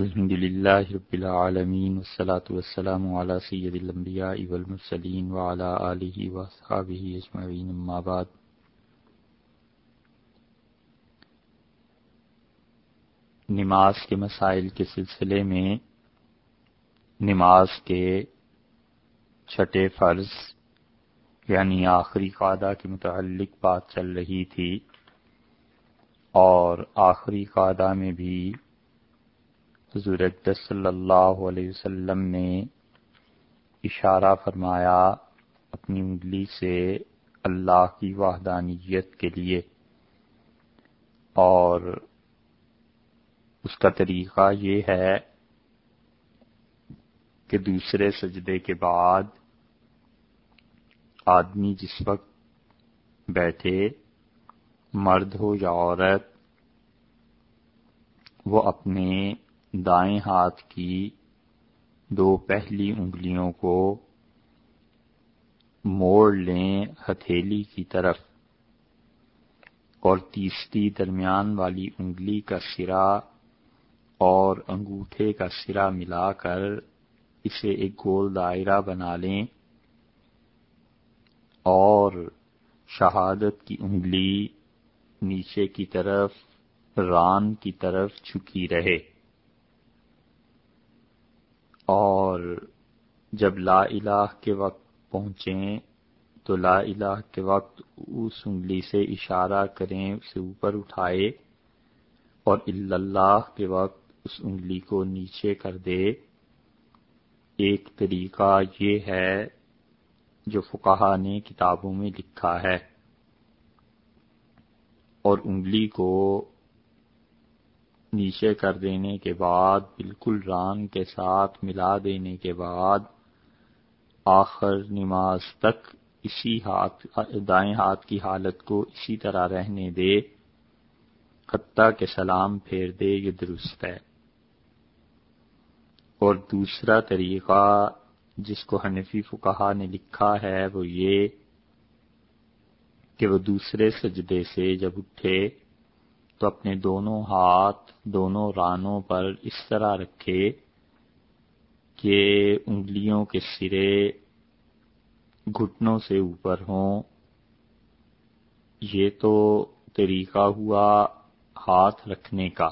الحمد لله رب العالمين والصلاة والسلام على سيد الأنبياء والمرسلين وعلى آله وأصحابه أجمعين. أما بعد، نماز کے مسائل کے سلسلے میں نماز کے چھٹے فرض یعنی آخری قادہ کے متعلق بات چل رہی تھی اور آخری قادہ میں بھی حضور صلی اللہ علیہ وسلم نے اشارہ فرمایا اپنی انگلی سے اللہ کی وحدانیت کے لیے اور اس کا طریقہ یہ ہے کہ دوسرے سجدے کے بعد آدمی جس وقت بیٹھے، مرد ہو یا عورت، وہ اپنے دائیں ہاتھ کی دو پہلی انگلیوں کو موڑ لیں ہتھیلی کی طرف اور تیسری درمیان والی انگلی کا سرا اور انگوٹھے کا سرا ملا کر اسے ایک گول دائرہ بنا لیں اور شہادت کی انگلی نیچے کی طرف، ران کی طرف جھکی رہے۔ اور جب لا الہ کے وقت پہنچیں تو لا الہ کے وقت اس انگلی سے اشارہ کریں اسے اوپر اٹھائے اور اللہ کے وقت اس انگلی کو نیچے کر دے۔ ایک طریقہ یہ ہے جو فقہ نے کتابوں میں لکھا ہے۔ اور انگلی کو نیچے کر دینے کے بعد، بالکل ران کے ساتھ ملا دینے کے بعد، آخر نماز تک اسی ہاتھ، دائیں ہاتھ کی حالت کو اسی طرح رہنے دے حتیٰ کے سلام پھیر دے، یہ درست ہے۔ اور دوسرا طریقہ جس کو حنفی فکہ نے لکھا ہے وہ یہ کہ وہ دوسرے سجدے سے جب اٹھے تو اپنے دونوں ہاتھ، دونوں رانوں پر اس طرح رکھے کہ انگلیوں کے سرے گھٹنوں سے اوپر ہوں۔ یہ تو طریقہ ہوا ہاتھ رکھنے کا۔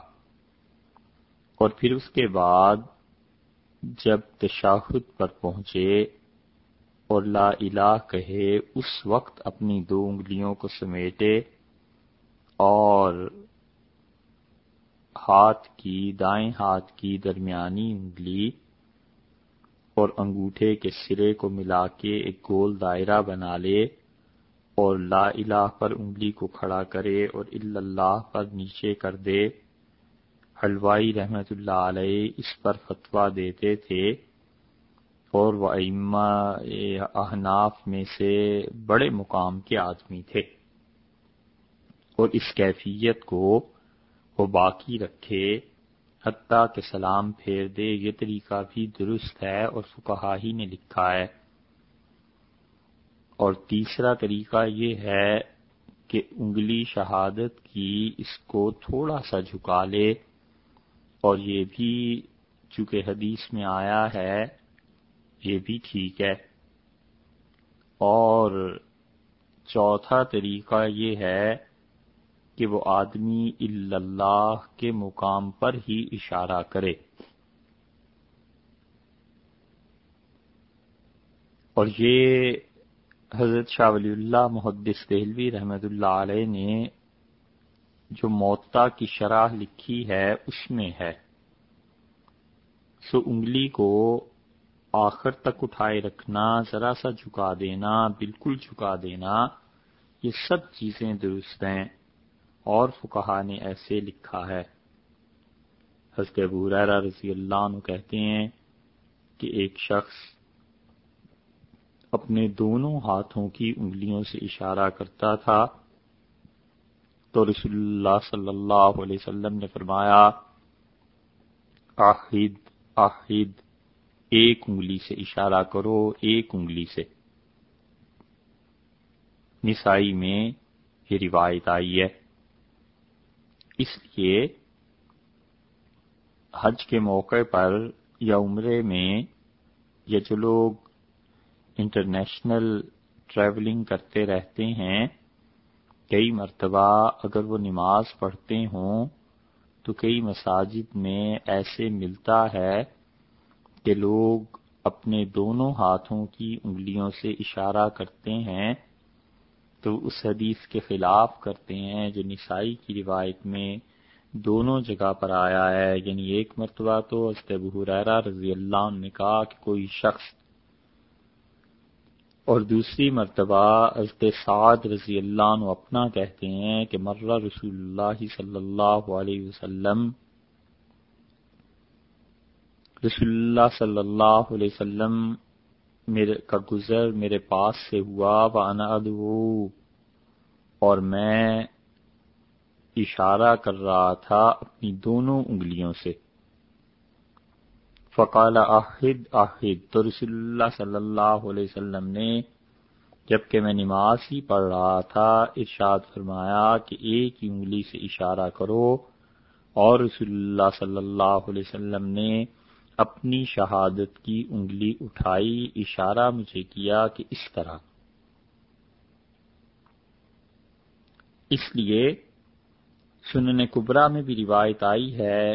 اور پھر اس کے بعد جب تشاہد پر پہنچے اور لا الہ کہے، اس وقت اپنی دو انگلیوں کو سمیٹے اور ہاتھ کی، دائیں ہاتھ کی درمیانی انگلی اور انگوٹھے کے سرے کو ملا کے ایک گول دائرہ بنا لے اور لا الہ پر انگلی کو کھڑا کرے اور اللہ پر نیچے کر دے۔ حلوائی رحمت اللہ علیہ اس پر فتویٰ دیتے تھے اور وہ ائمہ احناف میں سے بڑے مقام کے آدمی تھے اور اس کیفیت کو کو باقی رکھے، حتیٰ کہ سلام پھیر دے، یہ طریقہ بھی درست ہے اور فکہ ہی نے لکھا ہے۔ اور تیسرا طریقہ یہ ہے کہ انگلی شہادت کی اس کو تھوڑا سا جھکا لے۔ اور یہ بھی چونکہ حدیث میں آیا ہے، یہ بھی ٹھیک ہے۔ اور چوتھا طریقہ یہ ہے کہ وہ آدمی اللہ کے مقام پر ہی اشارہ کرے۔ اور یہ حضرت شاہ ولی اللہ محدث دہلوی رحمت اللہ علیہ نے جو موتا کی شرح لکھی ہے، اس میں ہے۔ سو انگلی کو آخر تک اٹھائے رکھنا، ذرا سا جھکا دینا، بالکل جھکا دینا، یہ سب چیزیں درست ہیں۔ اور فکہ نے ایسے لکھا ہے۔ حضرت ابو رضی اللہ عنہ کہتے ہیں کہ ایک شخص اپنے دونوں ہاتھوں کی انگلیوں سے اشارہ کرتا تھا تو رسول اللہ صلی اللہ علیہ وسلم نے فرمایا آہد آہد ایک انگلی سے اشارہ کرو، ایک انگلی سے۔ نسائی میں یہ روایت آئی ہے۔ اس لیے حج کے موقع پر یا عمرے میں یا جو لوگ انٹرنیشنل ٹریولنگ کرتے رہتے ہیں، کئی مرتبہ اگر وہ نماز پڑھتے ہوں تو کئی مساجد میں ایسے ملتا ہے کہ لوگ اپنے دونوں ہاتھوں کی انگلیوں سے اشارہ کرتے ہیں تو اس حدیث کے خلاف کرتے ہیں جو نسائی کی روایت میں دونوں جگہ پر آیا ہے۔ یعنی ایک مرتبہ تو حریرہ رضی اللہ عنہ نے کہا کہ کوئی شخص اور دوسری مرتبہ حضرت سعد رضی اللہ عنہ اپنا کہتے ہیں کہ مرہ رسول اللہ صلی اللہ علیہ وسلم، رسول اللہ صلی اللہ علیہ وسلم میرے کا گزر میرے پاس سے ہوا وانا ادو اور میں اشارہ کر رہا تھا اپنی دونوں انگلیوں سے۔ فقال آہد آہد۔ تو رسول اللہ صلی اللہ علیہ وسلم نے جبکہ میں نماز ہی پڑھ رہا تھا، ارشاد فرمایا کہ ایک ہی انگلی سے اشارہ کرو۔ اور رسول اللہ صلی اللہ علیہ وسلم نے اپنی شہادت کی انگلی اٹھائی، اشارہ مجھے کیا کہ اس طرح۔ اس لیے سنن کبرا میں بھی روایت آئی ہے،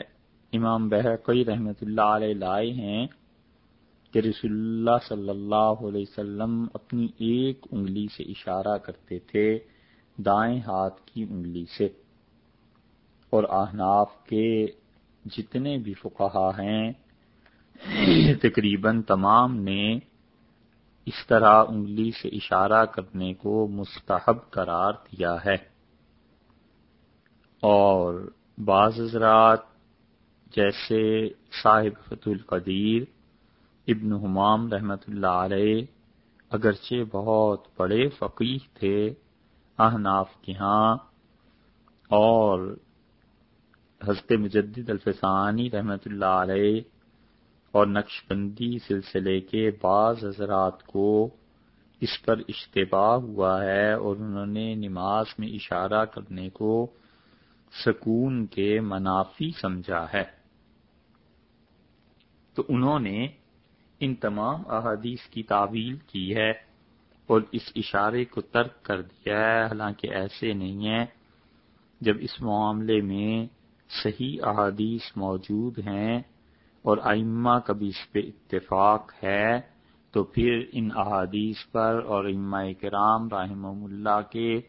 امام بحقی رحمت اللہ علیہ لائے ہیں کہ رسول اللہ صلی اللہ علیہ وسلم اپنی ایک انگلی سے اشارہ کرتے تھے، دائیں ہاتھ کی انگلی سے۔ اور احناف کے جتنے بھی فقہا ہیں تقریباً تمام نے اس طرح انگلی سے اشارہ کرنے کو مستحب قرار دیا ہے۔ اور بعض حضرات جیسے صاحب فت القدیر، ابن حمام رحمۃ اللہ علیہ، اگرچہ بہت بڑے فقیر تھے، احناف کے ہاں اور حضرت مجدد الفسانی رحمۃ اللہ علیہ اور نقش بندی سلسلے کے بعض حضرات کو اس پر اشتباہ ہوا ہے اور انہوں نے نماز میں اشارہ کرنے کو سکون کے منافی سمجھا ہے۔ تو انہوں نے ان تمام احادیث کی تعویل کی ہے اور اس اشارے کو ترک کر دیا ہے۔ حالانکہ ایسے نہیں ہے۔ جب اس معاملے میں صحیح احادیث موجود ہیں اور ائمہ کا بھی اس پہ اتفاق ہے، تو پھر ان احادیث پر اور امہ کرام رحمہ اللہ کے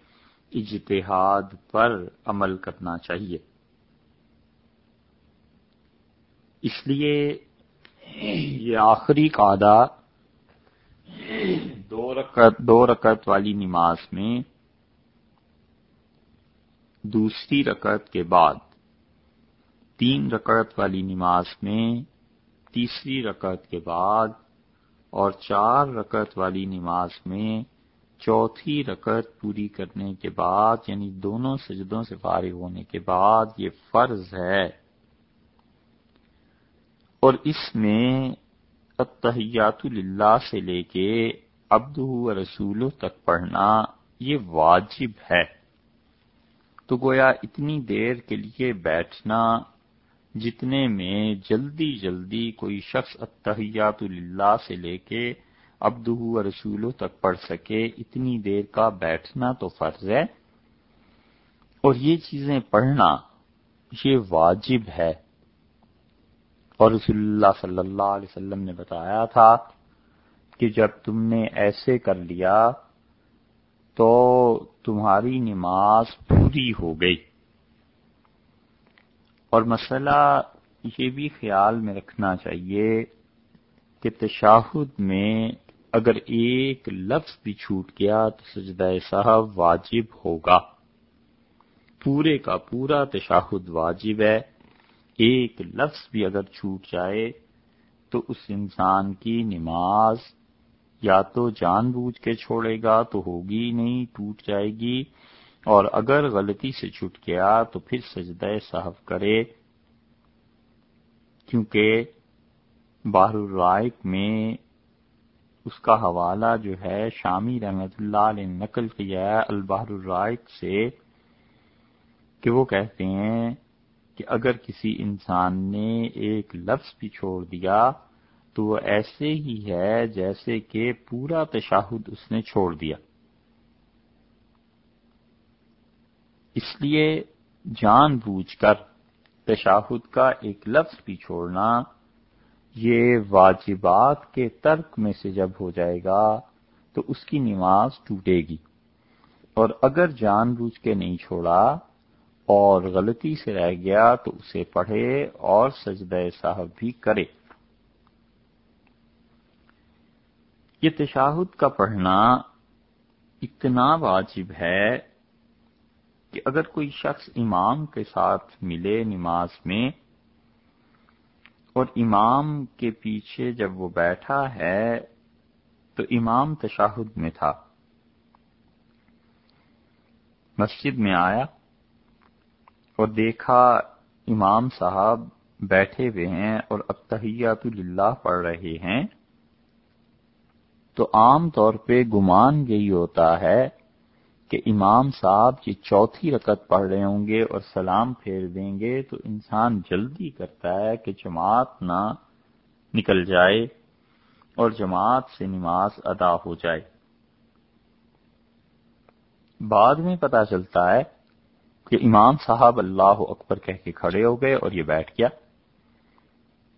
اجتہاد پر عمل کرنا چاہیے۔ اس لیے یہ آخری قادہ دو رکعت دو رکعت والی نماز میں دوسری رکعت کے بعد تین رکعت والی نماز میں، تیسری رکعت کے بعد اور چار رکعت والی نماز میں چوتھی رکعت پوری کرنے کے بعد یعنی دونوں سجدوں سے فارغ ہونے کے بعد یہ فرض ہے۔ اور اس میں اتحیات اللہ سے لے کے ابد و رسول تک پڑھنا یہ واجب ہے۔ تو گویا اتنی دیر کے لیے بیٹھنا جتنے میں جلدی جلدی کوئی شخص اتحیات اللہ سے لے کے ابد و رسولوں تک پڑھ سکے، اتنی دیر کا بیٹھنا تو فرض ہے۔ اور یہ چیزیں پڑھنا یہ واجب ہے۔ اور رسول اللہ صلی اللہ علیہ وسلم نے بتایا تھا کہ جب تم نے ایسے کر لیا تو تمہاری نماز پوری ہو گئی۔ اور مسئلہ یہ بھی خیال میں رکھنا چاہیے کہ تشاہد میں اگر ایک لفظ بھی چھوٹ گیا تو سجدہ صاحب واجب ہوگا۔ پورے کا پورا تشاہد واجب ہے۔ ایک لفظ بھی اگر چھوٹ جائے تو اس انسان کی نماز یا تو جان بوجھ کے چھوڑے گا تو ہوگی نہیں، ٹوٹ جائے گی۔ اور اگر غلطی سے چھوٹ گیا تو پھر سجدہ صاحب کرے، کیونکہ باہر الرائق میں اس کا حوالہ جو ہے شامی رحمت اللہ علیہ نقل کیا ہے البحر الرائق سے، کہ وہ کہتے ہیں کہ اگر کسی انسان نے ایک لفظ بھی چھوڑ دیا تو وہ ایسے ہی ہے جیسے کہ پورا تشاہد اس نے چھوڑ دیا۔ اس لیے جان بوجھ کر تشاہد کا ایک لفظ بھی چھوڑنا یہ واجبات کے ترک میں سے جب ہو جائے گا تو اس کی نماز ٹوٹے گی۔ اور اگر جان بوجھ کے نہیں چھوڑا اور غلطی سے رہ گیا تو اسے پڑھے اور سجدہ صاحب بھی کرے۔ یہ تشاہد کا پڑھنا اتنا واجب ہے کہ اگر کوئی شخص امام کے ساتھ ملے نماز میں اور امام کے پیچھے جب وہ بیٹھا ہے تو امام تشاہد میں تھا۔ مسجد میں آیا اور دیکھا امام صاحب بیٹھے ہوئے ہیں اور اتحیات للہ پڑھ رہے ہیں۔ تو عام طور پہ گمان یہی ہوتا ہے کہ امام صاحب یہ چوتھی رکت پڑھ رہے ہوں گے اور سلام پھیر دیں گے تو انسان جلدی کرتا ہے کہ جماعت نہ نکل جائے اور جماعت سے نماز ادا ہو جائے۔ بعد میں پتا چلتا ہے کہ امام صاحب اللہ اکبر کہہ کے کھڑے ہو گئے اور یہ بیٹھ گیا۔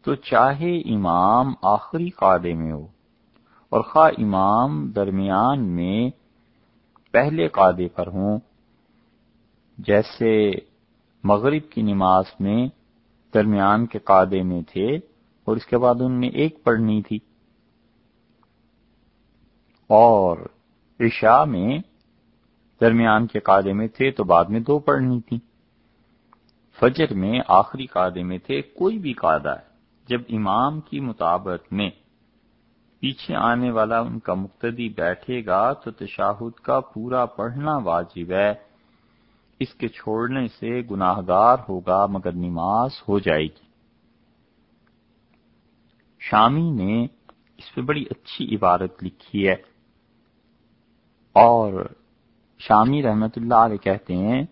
تو چاہے امام آخری قادے میں ہو اور خواہ امام درمیان میں پہلے قادے پر ہوں، جیسے مغرب کی نماز میں درمیان کے قادے میں تھے اور اس کے بعد ان نے ایک پڑھنی تھی۔ اور عشاء میں درمیان کے قادے میں تھے تو بعد میں دو پڑھنی تھی۔ فجر میں آخری قادے میں تھے، کوئی بھی قادہ ہے، جب امام کی مطابق میں پیچھے آنے والا ان کا مقتدی بیٹھے گا تو تشاہد کا پورا پڑھنا واجب ہے۔ اس کے چھوڑنے سے گناہ گار ہوگا مگر نماز ہو جائے گی۔ شامی نے اس پہ بڑی اچھی عبارت لکھی ہے۔ اور شامی رحمت اللہ علیہ کہتے ہیں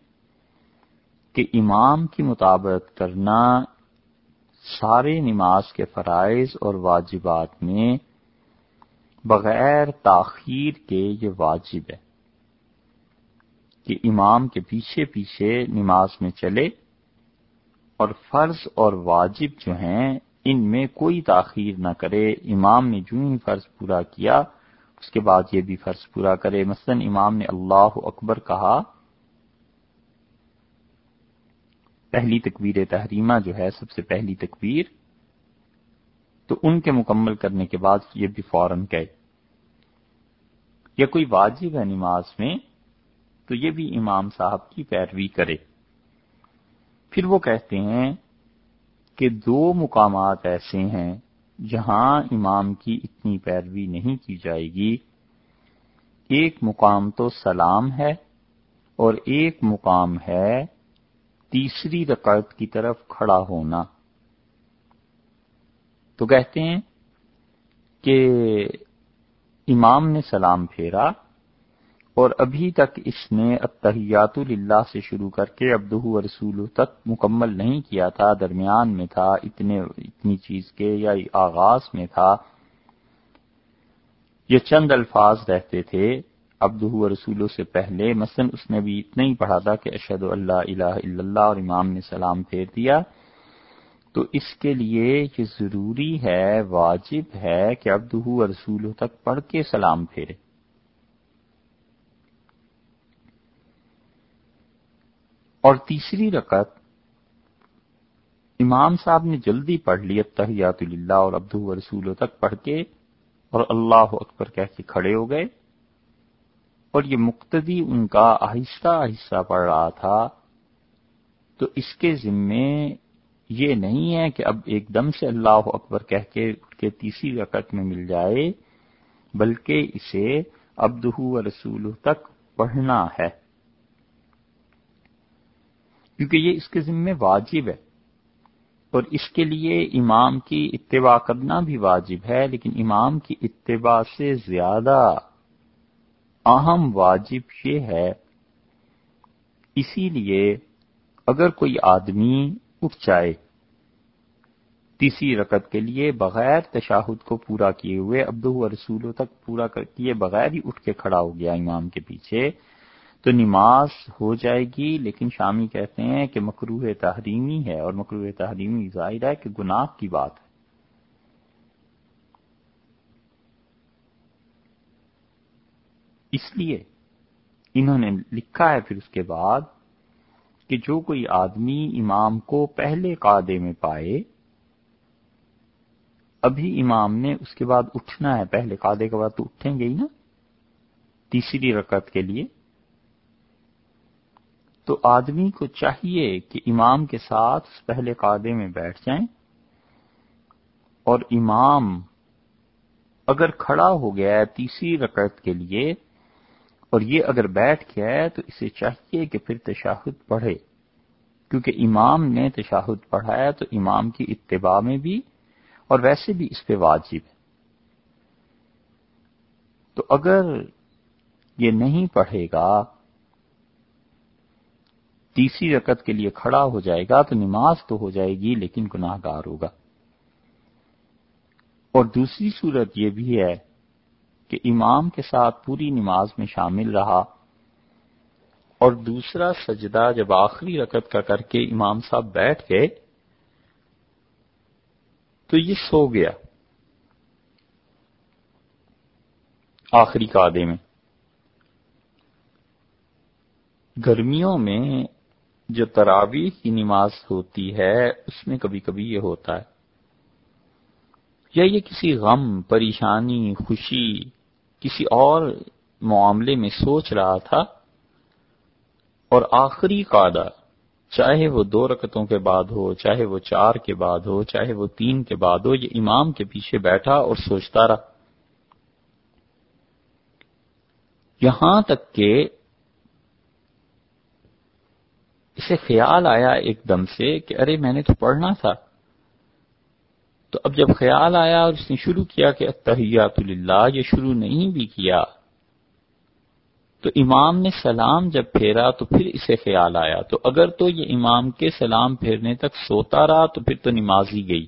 کہ امام کی مطابقت کرنا سارے نماز کے فرائض اور واجبات میں بغیر تاخیر کے یہ واجب ہے کہ امام کے پیچھے پیچھے نماز میں چلے اور فرض اور واجب جو ہیں ان میں کوئی تاخیر نہ کرے۔ امام نے جو ہی فرض پورا کیا، اس کے بعد یہ بھی فرض پورا کرے۔ مثلا امام نے اللہ اکبر کہا، پہلی تکبیر تحریمہ جو ہے، سب سے پہلی تکبیر تو ان کے مکمل کرنے کے بعد یہ بھی فوراً کہ یا کوئی واجب ہے نماز میں تو یہ بھی امام صاحب کی پیروی کرے۔ پھر وہ کہتے ہیں کہ دو مقامات ایسے ہیں جہاں امام کی اتنی پیروی نہیں کی جائے گی۔ ایک مقام تو سلام ہے اور ایک مقام ہے تیسری رکعت کی طرف کھڑا ہونا۔ تو کہتے ہیں کہ امام نے سلام پھیرا اور ابھی تک اس نے اتحیات اللہ سے شروع کر کے ابدہ و رسول تک مکمل نہیں کیا تھا، درمیان میں تھا، اتنے، اتنی چیز کے یا آغاز میں تھا۔ یہ چند الفاظ رہتے تھے ابدہ و رسولوں سے پہلے۔ مثلا اس نے بھی اتنا ہی پڑھا تھا کہ اشد اللہ الہ الا اللہ اور امام نے سلام پھیر دیا۔ تو اس کے لیے یہ ضروری ہے، واجب ہے کہ اب دہو رسول تک پڑھ کے سلام پھیرے۔ اور تیسری رکعت، امام صاحب نے جلدی پڑھ لی تحیات اللہ اور ابدو رسول تک پڑھ کے، اور اللہ اکبر کہہ کے کھڑے ہو گئے۔ اور یہ مقتدی ان کا آہستہ آہستہ پڑھ رہا تھا۔ تو اس کے ذمے یہ نہیں ہے کہ اب ایک دم سے اللہ اکبر کہہ کے کے تیسری رکعت میں مل جائے، بلکہ اسے ابدہ و رسول تک پڑھنا ہے۔ کیونکہ یہ اس کے ذمے واجب ہے۔ اور اس کے لیے امام کی اتباع کرنا بھی واجب ہے، لیکن امام کی اتباع سے زیادہ اہم واجب یہ ہے۔ اسی لیے اگر کوئی آدمی اٹھ جائے تیسری رکت کے لیے بغیر تشاہد کو پورا کیے ہوئے ابدو و رسولوں تک پورا کیے بغیر ہی اٹھ کے کھڑا ہو گیا امام کے پیچھے۔ تو نماز ہو جائے گی، لیکن شامی کہتے ہیں کہ مکروح تحریمی ہے اور مکروح تحریمی ظاہر ہے کہ گناہ کی بات ہے۔ اس لیے انہوں نے لکھا ہے پھر اس کے بعد کہ جو کوئی آدمی امام کو پہلے قادے میں پائے ابھی امام نے اس کے بعد اٹھنا ہے، پہلے قادے کے بعد تو اٹھیں گے ہی نا۔ تیسری رکعت کے لیے۔ تو آدمی کو چاہیے کہ امام کے ساتھ پہلے قادے میں بیٹھ جائیں۔ اور امام اگر کھڑا ہو گیا ہے تیسری رکعت کے لیے، اور یہ اگر بیٹھ گیا ہے تو اسے چاہیے کہ پھر تشاہد پڑھے۔ کیونکہ امام نے تشاہد پڑھایا تو امام کی اتباع میں بھی اور ویسے بھی اس پہ واجب ہے۔ تو اگر یہ نہیں پڑھے گا، تیسری رکت کے لیے کھڑا ہو جائے گا تو نماز تو ہو جائے گی، لیکن گناہ گار ہوگا۔ اور دوسری صورت یہ بھی ہے کہ امام کے ساتھ پوری نماز میں شامل رہا اور دوسرا سجدہ جب آخری رکت کا کر کے امام صاحب بیٹھ گئے تو یہ سو گیا۔ آخری قادے میں۔ گرمیوں میں جو تراوی کی نماز ہوتی ہے، اس میں کبھی کبھی یہ ہوتا ہے۔ یا یہ کسی غم، پریشانی، خوشی، کسی اور معاملے میں سوچ رہا تھا، اور آخری قادہ چاہے وہ دو رکتوں کے بعد ہو، چاہے وہ چار کے بعد ہو، چاہے وہ تین کے بعد ہو، یہ امام کے پیچھے بیٹھا اور سوچتا رہا۔ یہاں تک کہ اسے خیال آیا ایک دم سے کہ ارے میں نے تو پڑھنا تھا۔ تو اب جب خیال آیا اور اس نے شروع کیا کہ اتحیات اللہ یہ شروع نہیں بھی کیا تو امام نے سلام جب پھیرا تو پھر اسے خیال آیا۔ تو اگر تو یہ امام کے سلام پھیرنے تک سوتا رہا تو پھر تو نماز ہی گئی۔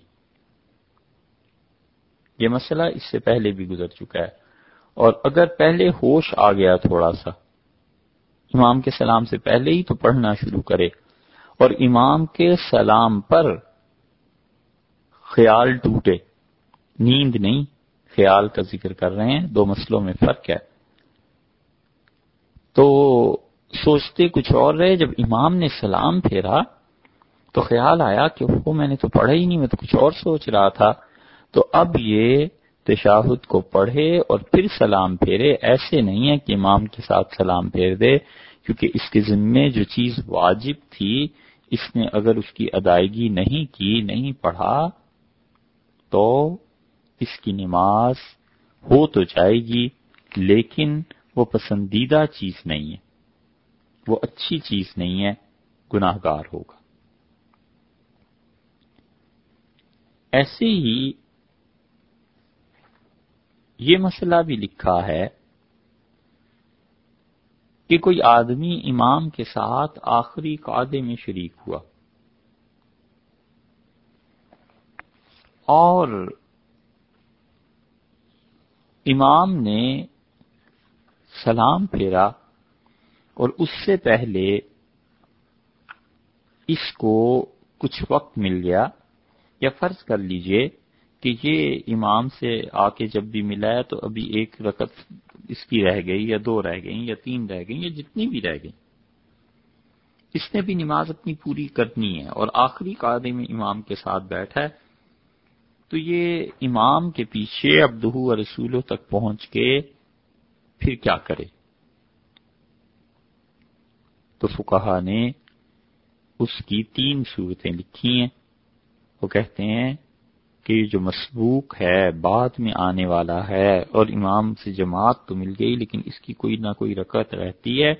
یہ مسئلہ اس سے پہلے بھی گزر چکا ہے۔ اور اگر پہلے ہوش آ گیا تھوڑا سا، امام کے سلام سے پہلے ہی تو پڑھنا شروع کرے۔ اور امام کے سلام پر خیال ٹوٹے۔ نیند نہیں، خیال کا ذکر کر رہے ہیں۔ دو مسئلوں میں فرق ہے۔ تو سوچتے کچھ اور رہے، جب امام نے سلام پھیرا تو خیال آیا کہ وہ میں نے تو پڑھا ہی نہیں، میں تو کچھ اور سوچ رہا تھا۔ تو اب یہ تشاہد کو پڑھے اور پھر سلام پھیرے۔ ایسے نہیں ہے کہ امام کے ساتھ سلام پھیر دے، کیونکہ اس کے ذمے جو چیز واجب تھی، اس نے اگر اس کی ادائیگی نہیں کی، نہیں پڑھا، تو اس کی نماز ہو تو جائے گی، لیکن وہ پسندیدہ چیز نہیں ہے۔ وہ اچھی چیز نہیں ہے گناہ گار ہوگا۔ ایسے ہی یہ مسئلہ بھی لکھا ہے کہ کوئی آدمی امام کے ساتھ آخری قادے میں شریک ہوا۔ اور امام نے سلام پھیرا اور اس سے پہلے اس کو کچھ وقت مل گیا یا فرض کر لیجیے کہ یہ امام سے آ کے جب بھی ملا ہے تو ابھی ایک رکت اس کی رہ گئی یا دو رہ گئی یا تین رہ گئی یا جتنی بھی رہ گئی اس نے بھی نماز اپنی پوری کرنی ہے اور آخری قاعدے میں امام کے ساتھ بیٹھا ہے۔ تو یہ امام کے پیچھے ابدہ اور رسولوں تک پہنچ کے پھر کیا کرے؟ تو فکہ نے اس کی تین صورتیں لکھی ہیں۔ وہ کہتے ہیں کہ جو مسبوق ہے، بعد میں آنے والا ہے اور امام سے جماعت تو مل گئی، لیکن اس کی کوئی نہ کوئی رکعت رہتی ہے۔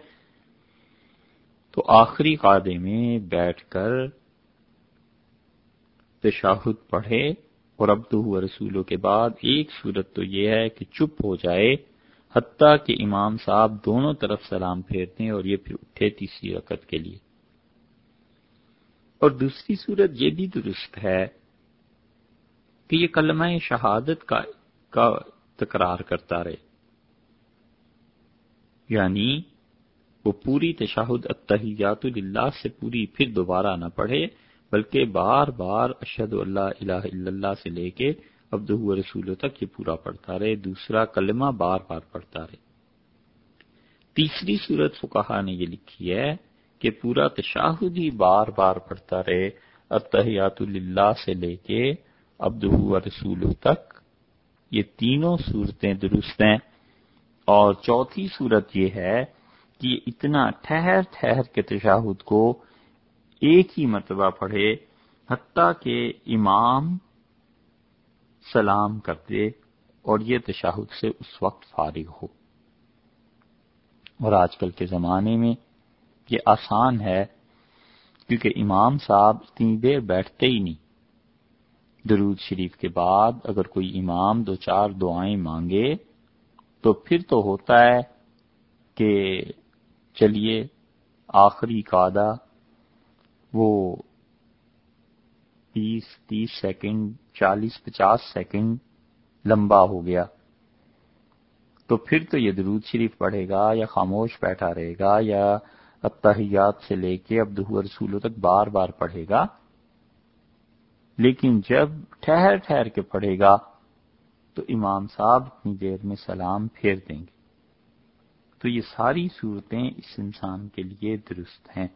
تو آخری قادے میں بیٹھ کر تشاہد پڑھے اور اب تو رسولوں کے بعد ایک صورت تو یہ ہے کہ چپ ہو جائے۔ حتیٰ کہ امام صاحب دونوں طرف سلام پھیرتے ہیں اور یہ پھر اٹھے تیسری رکت کے لیے۔ اور دوسری صورت یہ بھی درست ہے کہ یہ کلمہ شہادت کا کا تکرار کرتا رہے۔ یعنی وہ پوری تشاہد اتحیات اللہ سے پوری پھر دوبارہ نہ پڑھے، بلکہ بار بار اشد اللہ الہ الا اللہ سے لے کے عبد رسول تک یہ پورا پڑھتا رہے، دوسرا کلمہ بار بار پڑھتا رہے۔ تیسری صورت فکہ نے یہ لکھی ہے کہ پورا تشاہد ہی بار بار پڑھتا رہے اتحیات اللہ سے لے کے عبد رسول تک۔ یہ تینوں صورتیں درست ہیں۔ اور چوتھی صورت یہ ہے کہ اتنا ٹھہر ٹھہر کے تشاہد کو ایک ہی مرتبہ پڑھے، حتیٰ کہ امام سلام کر دے اور یہ تشاہد سے اس وقت فارغ ہو۔ اور آج کل کے زمانے میں یہ آسان ہے کیونکہ امام صاحب اتنی دیر بیٹھتے ہی نہیں۔ درود شریف کے بعد اگر کوئی امام دو چار دعائیں مانگے تو پھر تو ہوتا ہے کہ چلیے آخری قادہ وہ بیس تیس سیکنڈ، چالیس، پچاس سیکنڈ لمبا ہو گیا۔ تو پھر تو یہ درود شریف پڑھے گا یا خاموش بیٹھا رہے گا یا اتحیات سے لے کے اب رسولوں تک بار بار پڑھے گا۔ لیکن جب ٹھہر ٹھہر کے پڑھے گا تو امام صاحب اتنی دیر میں سلام پھیر دیں گے۔ تو یہ ساری صورتیں اس انسان کے لیے درست ہیں۔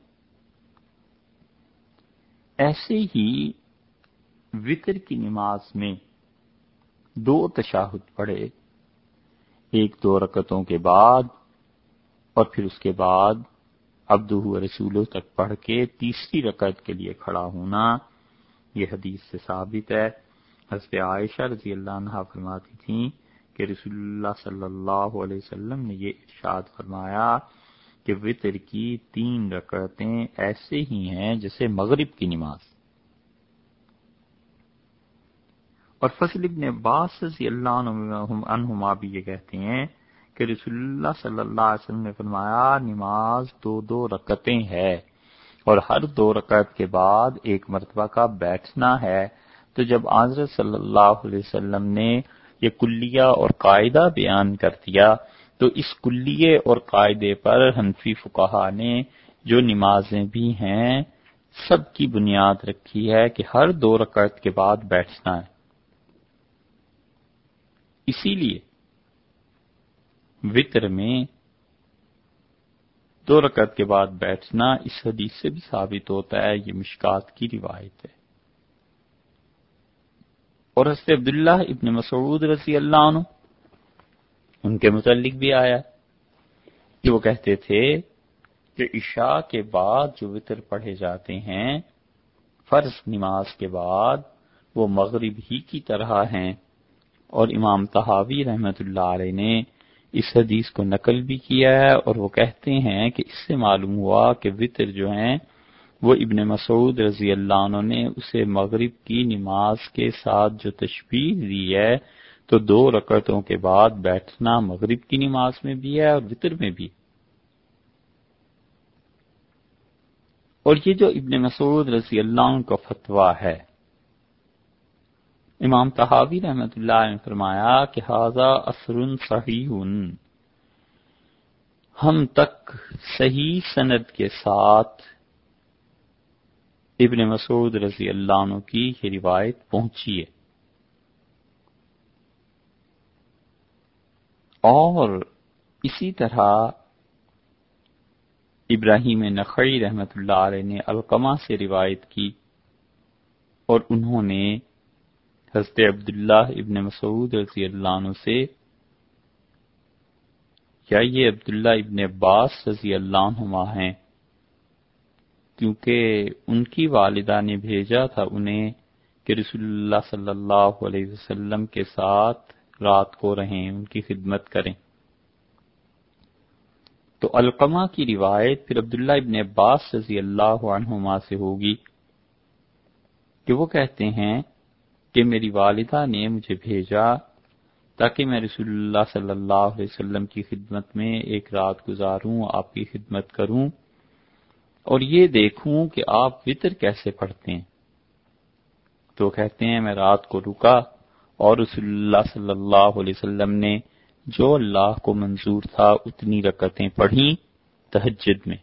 ایسے ہی وطر کی نماز میں دو تشاہد پڑھے۔ ایک دو رکتوں کے بعد اور پھر اس کے بعد ابدو رسولوں تک پڑھ کے تیسری رکعت کے لیے کھڑا ہونا۔ یہ حدیث سے ثابت ہے۔ حضرت عائشہ رضی اللہ عنہ فرماتی تھیں کہ رسول اللہ صلی اللہ علیہ وسلم نے یہ ارشاد فرمایا کہ وطر کی تین رکعتیں ایسے ہی ہیں جیسے مغرب کی نماز۔ اور فصل ابن عباس رضی اللہ عنہما بھی یہ کہتے ہیں کہ رسول اللہ صلی اللہ علیہ وسلم نے فرمایا، نماز دو دو رکتیں ہے اور ہر دو رکعت کے بعد ایک مرتبہ کا بیٹھنا ہے۔ تو جب حضرت صلی اللہ علیہ وسلم نے یہ کلیہ اور قاعدہ بیان کر دیا، تو اس کلیے اور قاعدے پر حنفی فکہ نے جو نمازیں بھی ہیں، سب کی بنیاد رکھی ہے کہ ہر دو رکعت کے بعد بیٹھنا ہے۔ اسی لیے وطر میں دو رکعت کے بعد بیٹھنا اس حدیث سے بھی ثابت ہوتا ہے، یہ مشکات کی روایت ہے۔ اور حضرت عبداللہ ابن مسعود رضی اللہ عنہ، ان کے متعلق بھی آیا کہ وہ کہتے تھے کہ عشاء کے بعد جو وطر پڑھے جاتے ہیں، فرض نماز کے بعد وہ مغرب ہی کی طرح ہیں۔ اور امام تحاوی رحمت اللہ علیہ نے اس حدیث کو نقل بھی کیا ہے اور وہ کہتے ہیں کہ اس سے معلوم ہوا کہ وطر جو ہیں، وہ ابن مسعود رضی اللہ عنہ نے اسے مغرب کی نماز کے ساتھ جو تشبیح دی ہے، تو دو رکعتوں کے بعد بیٹھنا مغرب کی نماز میں بھی ہے اور وطر میں بھی۔ اور یہ جو ابن مسعود رضی اللہ عنہ کا فتویٰ ہے امام تحاوی رحمت اللہ نے فرمایا کہ حاضہ اثر صحیح۔ ہم تک صحیح سند کے ساتھ ابن مسعود رضی اللہ عنہ کی یہ روایت پہنچی ہے۔ اور اسی طرح ابراہیم نقی رحمت اللہ علیہ نے القمہ سے روایت کی اور انہوں نے حضرت عبداللہ ابن مسعود رضی اللہ عنہ سے، یا یہ عبداللہ ابن عباس رضی اللہ عنہما ہیں؟ کیونکہ ان کی والدہ نے بھیجا تھا انہیں کہ رسول اللہ صلی اللہ علیہ وسلم کے ساتھ رات کو رہیں، ان کی خدمت کریں۔ تو القمہ کی روایت پھر عبداللہ ابن عباس رضی اللہ عنہما سے ہوگی کہ وہ کہتے ہیں کہ میری والدہ نے مجھے بھیجا تاکہ میں رسول اللہ صلی اللہ علیہ وسلم کی خدمت میں ایک رات گزاروں، آپ کی خدمت کروں اور یہ دیکھوں کہ آپ وطر کیسے پڑھتے ہیں۔ تو کہتے ہیں، میں رات کو رکا اور رسول اللہ صلی اللہ علیہ وسلم نے جو اللہ کو منظور تھا اتنی رکتیں پڑھی تہجد میں۔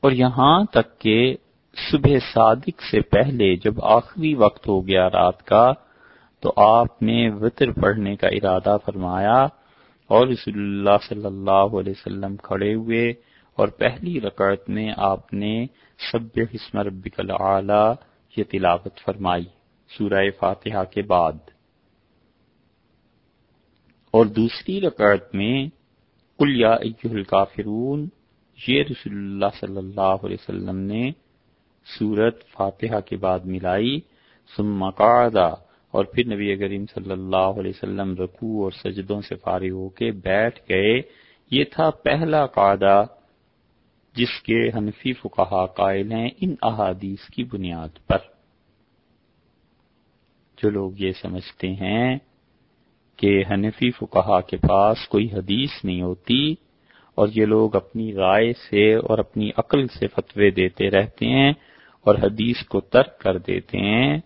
اور یہاں تک کہ صبح صادق سے پہلے جب آخری وقت ہو گیا رات کا، تو آپ نے وطر پڑھنے کا ارادہ فرمایا اور رسول اللہ صلی اللہ علیہ وسلم کھڑے ہوئے اور پہلی رکعت میں آپ نے سب حسم ربک العلی یہ تلاوت فرمائی، سورہ فاتحہ کے بعد۔ اور دوسری رکعت میں کل یا الکافرون، یہ رسول اللہ صلی اللہ علیہ وسلم نے سورت فاتحہ کے بعد ملائی، ثم قعدہ اور پھر نبی کریم صلی اللہ علیہ وسلم رکوع اور سجدوں سے فارغ ہو کے بیٹھ گئے۔ یہ تھا پہلا قاعدہ جس کے حنفی فقہا قائل ہیں ان احادیث کی بنیاد پر۔ جو لوگ یہ سمجھتے ہیں کہ حنفی فقہا کے پاس کوئی حدیث نہیں ہوتی اور یہ لوگ اپنی رائے سے اور اپنی عقل سے فتوے دیتے رہتے ہیں اور حدیث کو ترک کر دیتے ہیں۔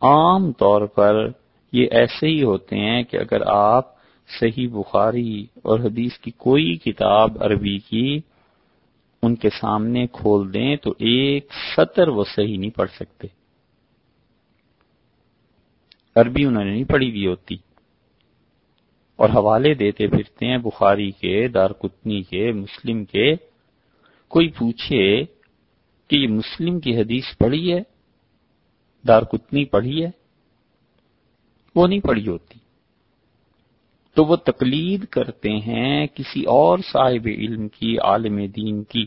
عام طور پر یہ ایسے ہی ہوتے ہیں کہ اگر آپ صحیح بخاری اور حدیث کی کوئی کتاب عربی کی ان کے سامنے کھول دیں تو ایک سطر وہ صحیح نہیں پڑھ سکتے۔ عربی انہوں نے نہیں پڑھی ہوئی ہوتی۔ اور حوالے دیتے پھرتے ہیں بخاری کے دارکتنی کے، مسلم کے۔ کوئی پوچھے کہ یہ مسلم کی حدیث پڑھی ہے، دار کتنی پڑھی ہے، وہ نہیں پڑھی ہوتی۔ تو وہ تقلید کرتے ہیں کسی اور صاحب علم کی، عالم دین کی۔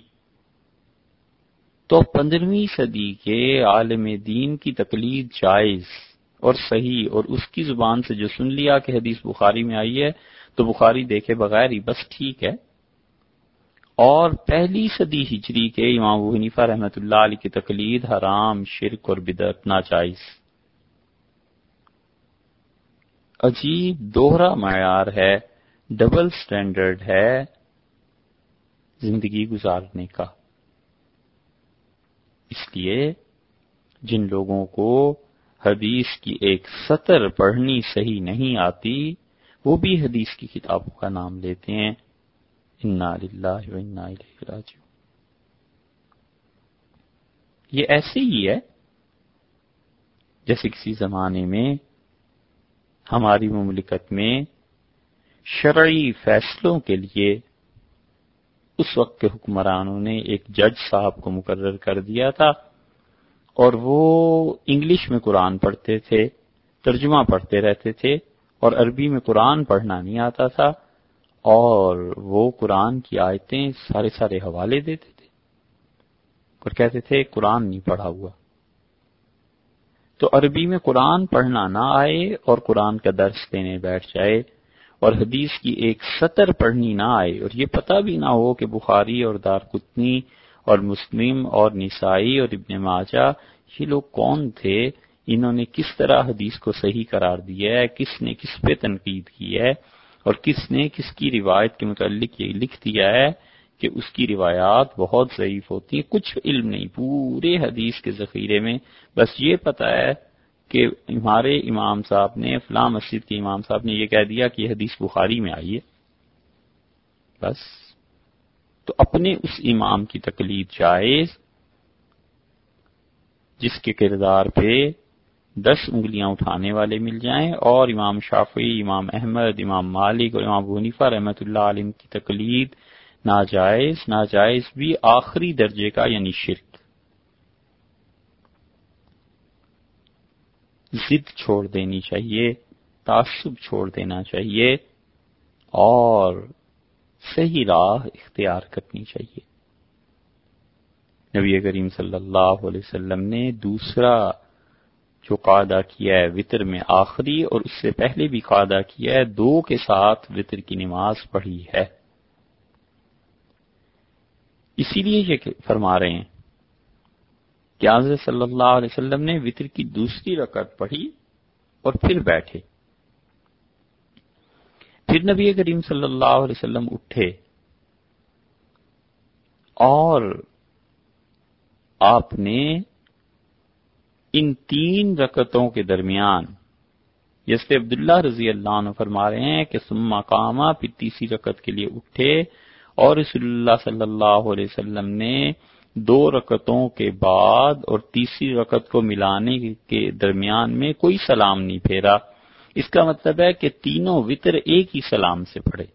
تو پندرہویں صدی کے عالم دین کی تقلید جائز اور صحیح اور اس کی زبان سے جو سن لیا کہ حدیث بخاری میں آئی ہے، تو بخاری دیکھے بغیر ہی بس ٹھیک ہے۔ اور پہلی صدی ہجری کے امام ابو حنیفہ رحمۃ اللہ علیہ کی تقلید حرام، شرک اور بدعت ناجائز۔ عجیب دوہرا معیار ہے، ڈبل سٹینڈرڈ ہے زندگی گزارنے کا۔ اس لیے جن لوگوں کو حدیث کی ایک سطر پڑھنی صحیح نہیں آتی، وہ بھی حدیث کی کتابوں کا نام لیتے ہیں۔ یہ ایسے ہی ہے جیسے کسی زمانے میں ہماری مملکت میں شرعی فیصلوں کے لیے اس وقت کے حکمرانوں نے ایک جج صاحب کو مقرر کر دیا تھا اور وہ انگلش میں قرآن پڑھتے تھے، ترجمہ پڑھتے رہتے تھے اور عربی میں قرآن پڑھنا نہیں آتا تھا۔ اور وہ قرآن کی آیتیں سارے سارے حوالے دیتے تھے اور کہتے تھے قرآن نہیں پڑھا ہوا۔ تو عربی میں قرآن پڑھنا نہ آئے اور قرآن کا درس دینے بیٹھ جائے اور حدیث کی ایک سطر پڑھنی نہ آئے اور یہ پتہ بھی نہ ہو کہ بخاری اور دار کتنی اور مسلم اور نسائی اور ابن ماجہ یہ لوگ کون تھے؟ انہوں نے کس طرح حدیث کو صحیح قرار دیا ہے؟ کس نے کس پہ تنقید کی ہے؟ اور کس نے کس کی روایت کے متعلق یہ لکھ دیا ہے کہ اس کی روایات بہت ضعیف ہوتی ہیں، کچھ علم نہیں، پورے حدیث کے ذخیرے میں۔ بس یہ پتا ہے کہ ہمارے امام صاحب نے، فلاں مسجد کے امام صاحب نے یہ کہہ دیا کہ یہ حدیث بخاری میں آئی ہے۔ بس۔ تو اپنے اس امام کی تقلید جائز، جس کے کردار پہ دس انگلیاں اٹھانے والے مل جائیں اور امام شافی امام احمد، امام مالک اور امام حنیفہ رحمۃ اللہ علیہ کی تقلید ناجائز ناجائز بھی آخری درجے کا یعنی شرک۔ ضد چھوڑ دینی چاہیے، تعصب چھوڑ دینا چاہیے اور صحیح راہ اختیار کرنی چاہیے۔ نبی کریم صلی اللہ علیہ وسلم نے دوسرا جو قاعدہ کیا ہے وطر میں آخری اور اس سے پہلے بھی قاعدہ کیا ہے، دو کے ساتھ وطر کی نماز پڑھی ہے۔ اسی لیے یہ فرما رہے ہیں کہ صلی اللہ علیہ وسلم نے وطر کی دوسری رکعت پڑھی اور پھر بیٹھے؟ پھر نبی کریم صلی اللہ علیہ وسلم اٹھے اور آپ نے ان تین رکتوں کے درمیان جیسے عبداللہ رضی اللہ عنہ فرما رہے ہیں کہ سما کاما پھر تیسری رکت کے لیے اٹھے اور رسول اللہ صلی اللہ علیہ وسلم نے دو رکتوں کے بعد اور تیسری رکت کو ملانے کے درمیان میں کوئی سلام نہیں پھیرا۔ اس کا مطلب ہے کہ تینوں وطر ایک ہی سلام سے پڑھے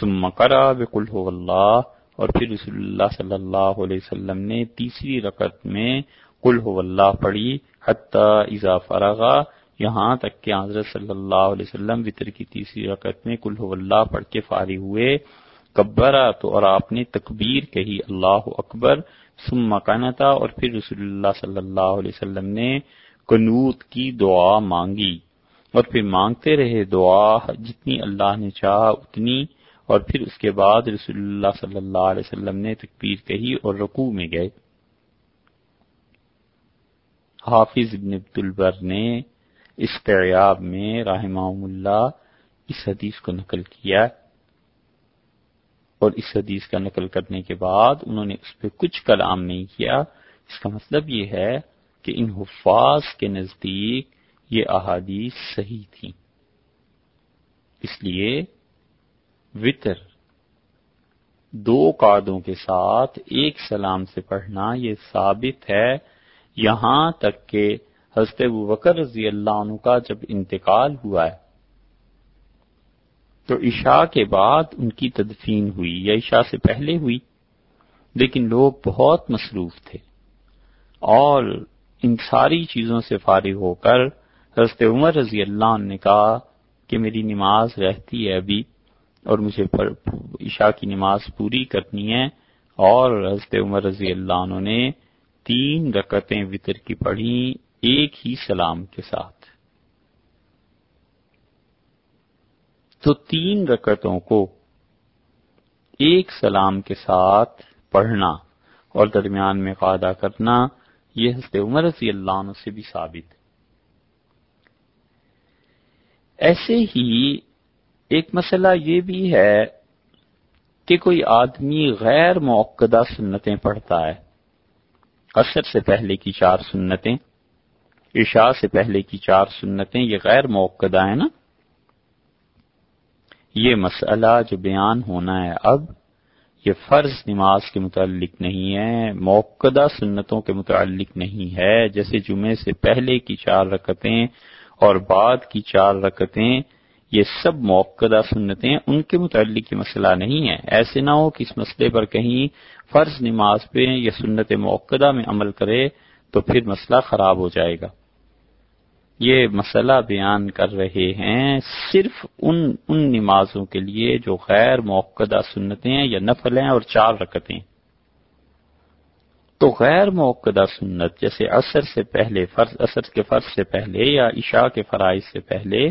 سم کرا بکل ہو اللہ اور پھر رسول اللہ صلی اللہ علیہ وسلم نے تیسری رکت میں کل ہو اللہ پڑھی حتی اذا فرغا یہاں تک کہ حضرت صلی اللہ علیہ وسلم وطر کی تیسری رکت میں کل ہو اللہ پڑھ کے فارغ ہوئے کبرا تو اور آپ نے تکبیر کہی اللہ اکبر، ثم مکانتا اور پھر رسول اللہ صلی اللہ علیہ وسلم نے کنوت کی دعا مانگی، اور پھر مانگتے رہے دعا جتنی اللہ نے چاہا اتنی، اور پھر اس کے بعد رسول اللہ صلی اللہ علیہ وسلم نے تکبیر کہی اور رکوع میں گئے۔ حافظ ابن عبد البر نے اس قیاب میں رحمہ اللہ اس حدیث کو نقل کیا اور اس حدیث کا نقل کرنے کے بعد انہوں نے اس پہ کچھ کلام نہیں کیا۔ اس کا مطلب یہ ہے کہ ان حفاظ کے نزدیک یہ احادیث صحیح تھی اس لیے وطر دو قادوں کے ساتھ ایک سلام سے پڑھنا یہ ثابت ہے یہاں تک کہ حضرت بکر رضی اللہ عنہ کا جب انتقال ہوا ہے، تو عشاء کے بعد ان کی تدفین ہوئی، یا عشاء سے پہلے ہوئی، لیکن لوگ بہت مصروف تھے اور ان ساری چیزوں سے فارغ ہو کر حضرت عمر رضی اللہ عنہ نے کہا کہ میری نماز رہتی ہے ابھی اور مجھے عشاء کی نماز پوری کرنی ہے اور حضرت عمر رضی اللہ عنہ نے تین رکتیں وطر کی پڑھی ایک ہی سلام کے ساتھ۔ تو تین رکتوں کو ایک سلام کے ساتھ پڑھنا اور درمیان میں قادہ کرنا، یہ حضرت عمر رضی اللہ عنہ سے بھی ثابت۔ ایسے ہی ایک مسئلہ یہ بھی ہے کہ کوئی آدمی غیر موقع سنتیں پڑھتا ہے۔ اثر سے پہلے کی چار سنتیں، عشاء سے پہلے کی چار سنتیں، یہ غیر موقع ہیں نا؟ یہ مسئلہ جو بیان ہونا ہے اب، یہ فرض نماز کے متعلق نہیں ہے موقع سنتوں کے متعلق نہیں ہے، جیسے جمعے سے پہلے کی چار رکتیں اور بعد کی چار رکتیں یہ سب موقع سنتیں ان کے متعلق یہ مسئلہ نہیں ہے ایسے نہ ہو کہ اس مسئلے پر کہیں فرض نماز پہ یا سنت موقع میں عمل کرے تو پھر مسئلہ خراب ہو جائے گا۔ یہ مسئلہ بیان کر رہے ہیں صرف ان ان نمازوں کے لیے جو غیر موقع سنتیں ہیں یا نفل ہیں اور چار رکتیں۔ تو غیر موقع سنت جیسے اثر سے پہلے، فرض اثر کے فرض سے پہلے یا عشاء کے فرائض سے پہلے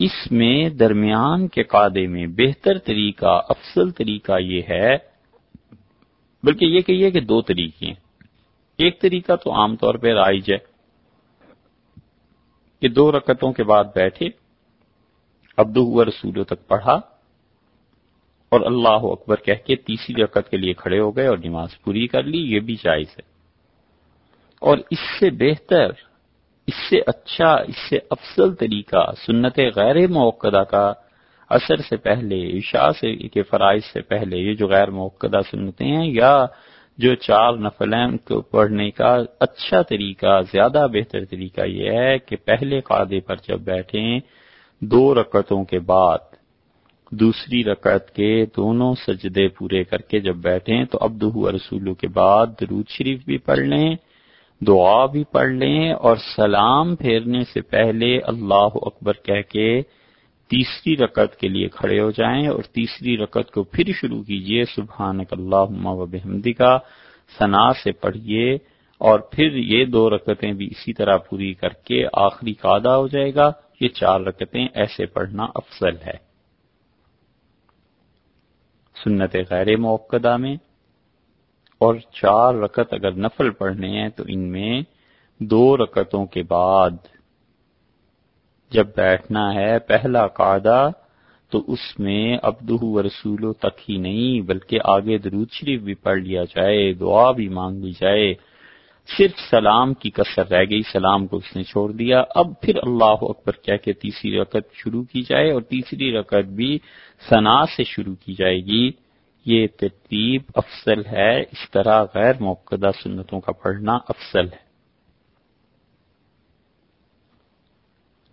اس میں درمیان کے قادے میں بہتر طریقہ، افضل طریقہ یہ ہے، بلکہ یہ کہیے کہ دو طریقے ہیں۔ ایک طریقہ تو عام طور پہ رائج ہے کہ دو رکتوں کے بعد بیٹھے ابدو ہوا رسولوں تک پڑھا اور اللہ اکبر کہہ کے تیسری رکت کے لیے کھڑے ہو گئے اور نماز پوری کر لی، یہ بھی جائز ہے۔ اور اس سے بہتر اس سے اچھا اس سے افضل طریقہ سنت غیر موقع کا اثر سے پہلے، عشاء سے، کے فرائض سے پہلے، یہ جو غیر موقع سنتے ہیں، یا جو چار نفلیں کو پڑھنے کا اچھا طریقہ، زیادہ بہتر طریقہ یہ ہے کہ پہلے قادے پر جب بیٹھیں، دو رکعتوں کے بعد، دوسری رکعت کے دونوں سجدے پورے کر کے جب بیٹھیں، تو اب دو رسولوں کے بعد درود شریف بھی پڑھ لیں۔ دعا بھی پڑھ لیں اور سلام پھیرنے سے پہلے اللہ اکبر کہہ کے تیسری رکعت کے لیے کھڑے ہو جائیں اور تیسری رکعت کو پھر شروع کیجیے سبحان اللہ و بحمدی کا ثنا سے پڑھیے اور پھر یہ دو رکعتیں بھی اسی طرح پوری کر کے آخری قادہ ہو جائے گا۔ یہ چار رکعتیں ایسے پڑھنا افضل ہے۔ سنت غیر موقع میں اور چار رکعت اگر نفل پڑھنے ہیں تو ان میں دو رکعتوں کے بعد جب بیٹھنا ہے پہلا قاعدہ، تو اس میں ابدہ و رسولوں تک ہی نہیں، بلکہ آگے درود شریف بھی پڑھ لیا جائے، دعا بھی مانگ لی جائے۔ صرف سلام کی کثر رہ گئی، سلام کو اس نے چھوڑ دیا۔ اب پھر اللہ اکبر کہہ کے تیسری رکعت شروع کی جائے اور تیسری رکعت بھی ثنا سے شروع کی جائے گی۔ یہ ترتیب افضل ہے۔ اس طرح غیر موقع سنتوں کا پڑھنا افضل ہے۔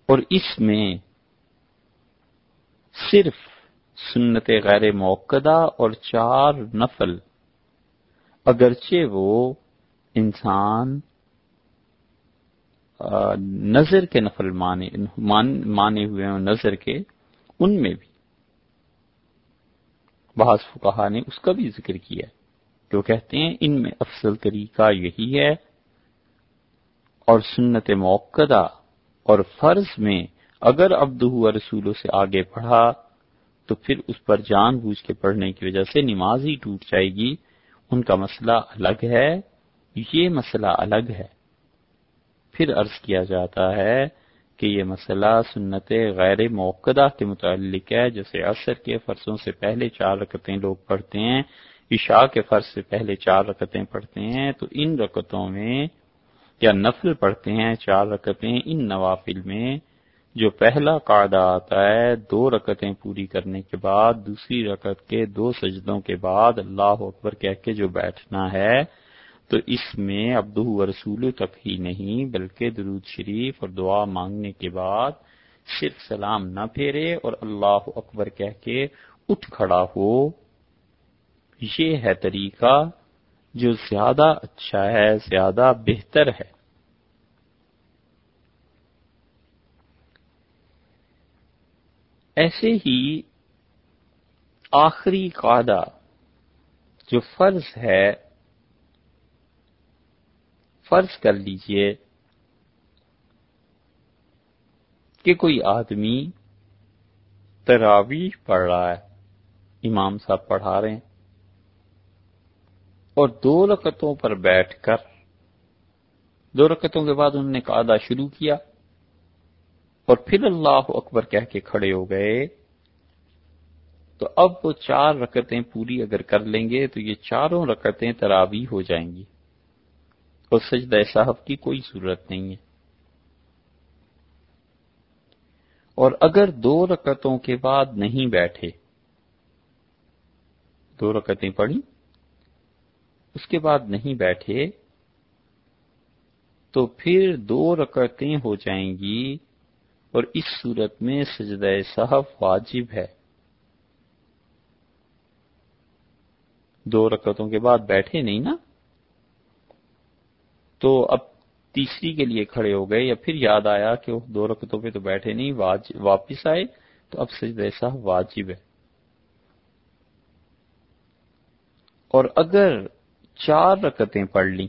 اور اس میں صرف سنت غیر موقع اور چار نفل، اگرچہ وہ انسان نظر کے نفل مانے مانے ہوئے ہیں نظر کے، ان میں بھی۔ بعض فقہا نے اس کا بھی ذکر کیا جو کہتے ہیں، ان میں افضل طریقہ یہی ہے، اور سنت موقع اور فرض میں اگر ابدہ رسولوں سے آگے پڑھا تو پھر اس پر جان بوجھ کے پڑھنے کی وجہ سے نماز ہی ٹوٹ جائے گی۔ ان کا مسئلہ الگ ہے، یہ مسئلہ الگ ہے۔ پھر عرض کیا جاتا ہے کہ یہ مسئلہ سنت غیر موقع کے متعلق ہے، جیسے عصر کے فرضوں سے پہلے چار رکتیں لوگ پڑھتے ہیں، عشاء کے فرض سے پہلے چار رکتیں پڑھتے ہیں، تو ان رکتوں میں یا نفل پڑھتے ہیں چار رکتیں ان نوافل میں، جو پہلا قاعدہ آتا ہے دو رکتیں پوری کرنے کے بعد، دوسری رکت کے دو سجدوں کے بعد اللہ اکبر کہہ کے جو بیٹھنا ہے تو اس میں ابدو و رسول تک ہی نہیں، بلکہ درود شریف اور دعا مانگنے کے بعد صرف سلام نہ پھیرے اور اللہ اکبر کہہ کے اٹھ کھڑا ہو۔ یہ ہے طریقہ جو زیادہ اچھا ہے، زیادہ بہتر ہے۔ ایسے ہی آخری قادہ جو فرض ہے فرض کر لیجیے کہ کوئی آدمی تراویح پڑھ رہا ہے، امام صاحب پڑھا رہے ہیں، اور دو رکتوں پر بیٹھ کر، دو رکتوں کے بعد انہوں نے قعدہ شروع کیا اور پھر اللہ اکبر کہہ کے کھڑے ہو گئے، تو اب وہ چار رکتیں پوری اگر کر لیں گے تو یہ چاروں رکتیں تراوی ہو جائیں گی۔ اور سجدہ صاحب کی کوئی ضرورت نہیں ہے۔ اور اگر دو رکتوں کے بعد نہیں بیٹھے، دو رکتیں پڑھی، اس کے بعد نہیں بیٹھے، تو پھر دو رکعتیں ہو جائیں گی اور اس صورت میں سجدہ صحف واجب ہے۔ دو رکعتوں کے بعد بیٹھے نہیں نا؟ تو اب تیسری کے لیے کھڑے ہو گئے یا پھر یاد آیا کہ وہ دو رکعتوں پہ تو بیٹھے نہیں واپس آئے تو اب سجدہ صحف واجب ہے۔ اور اگر چار رکتیں پڑھ لی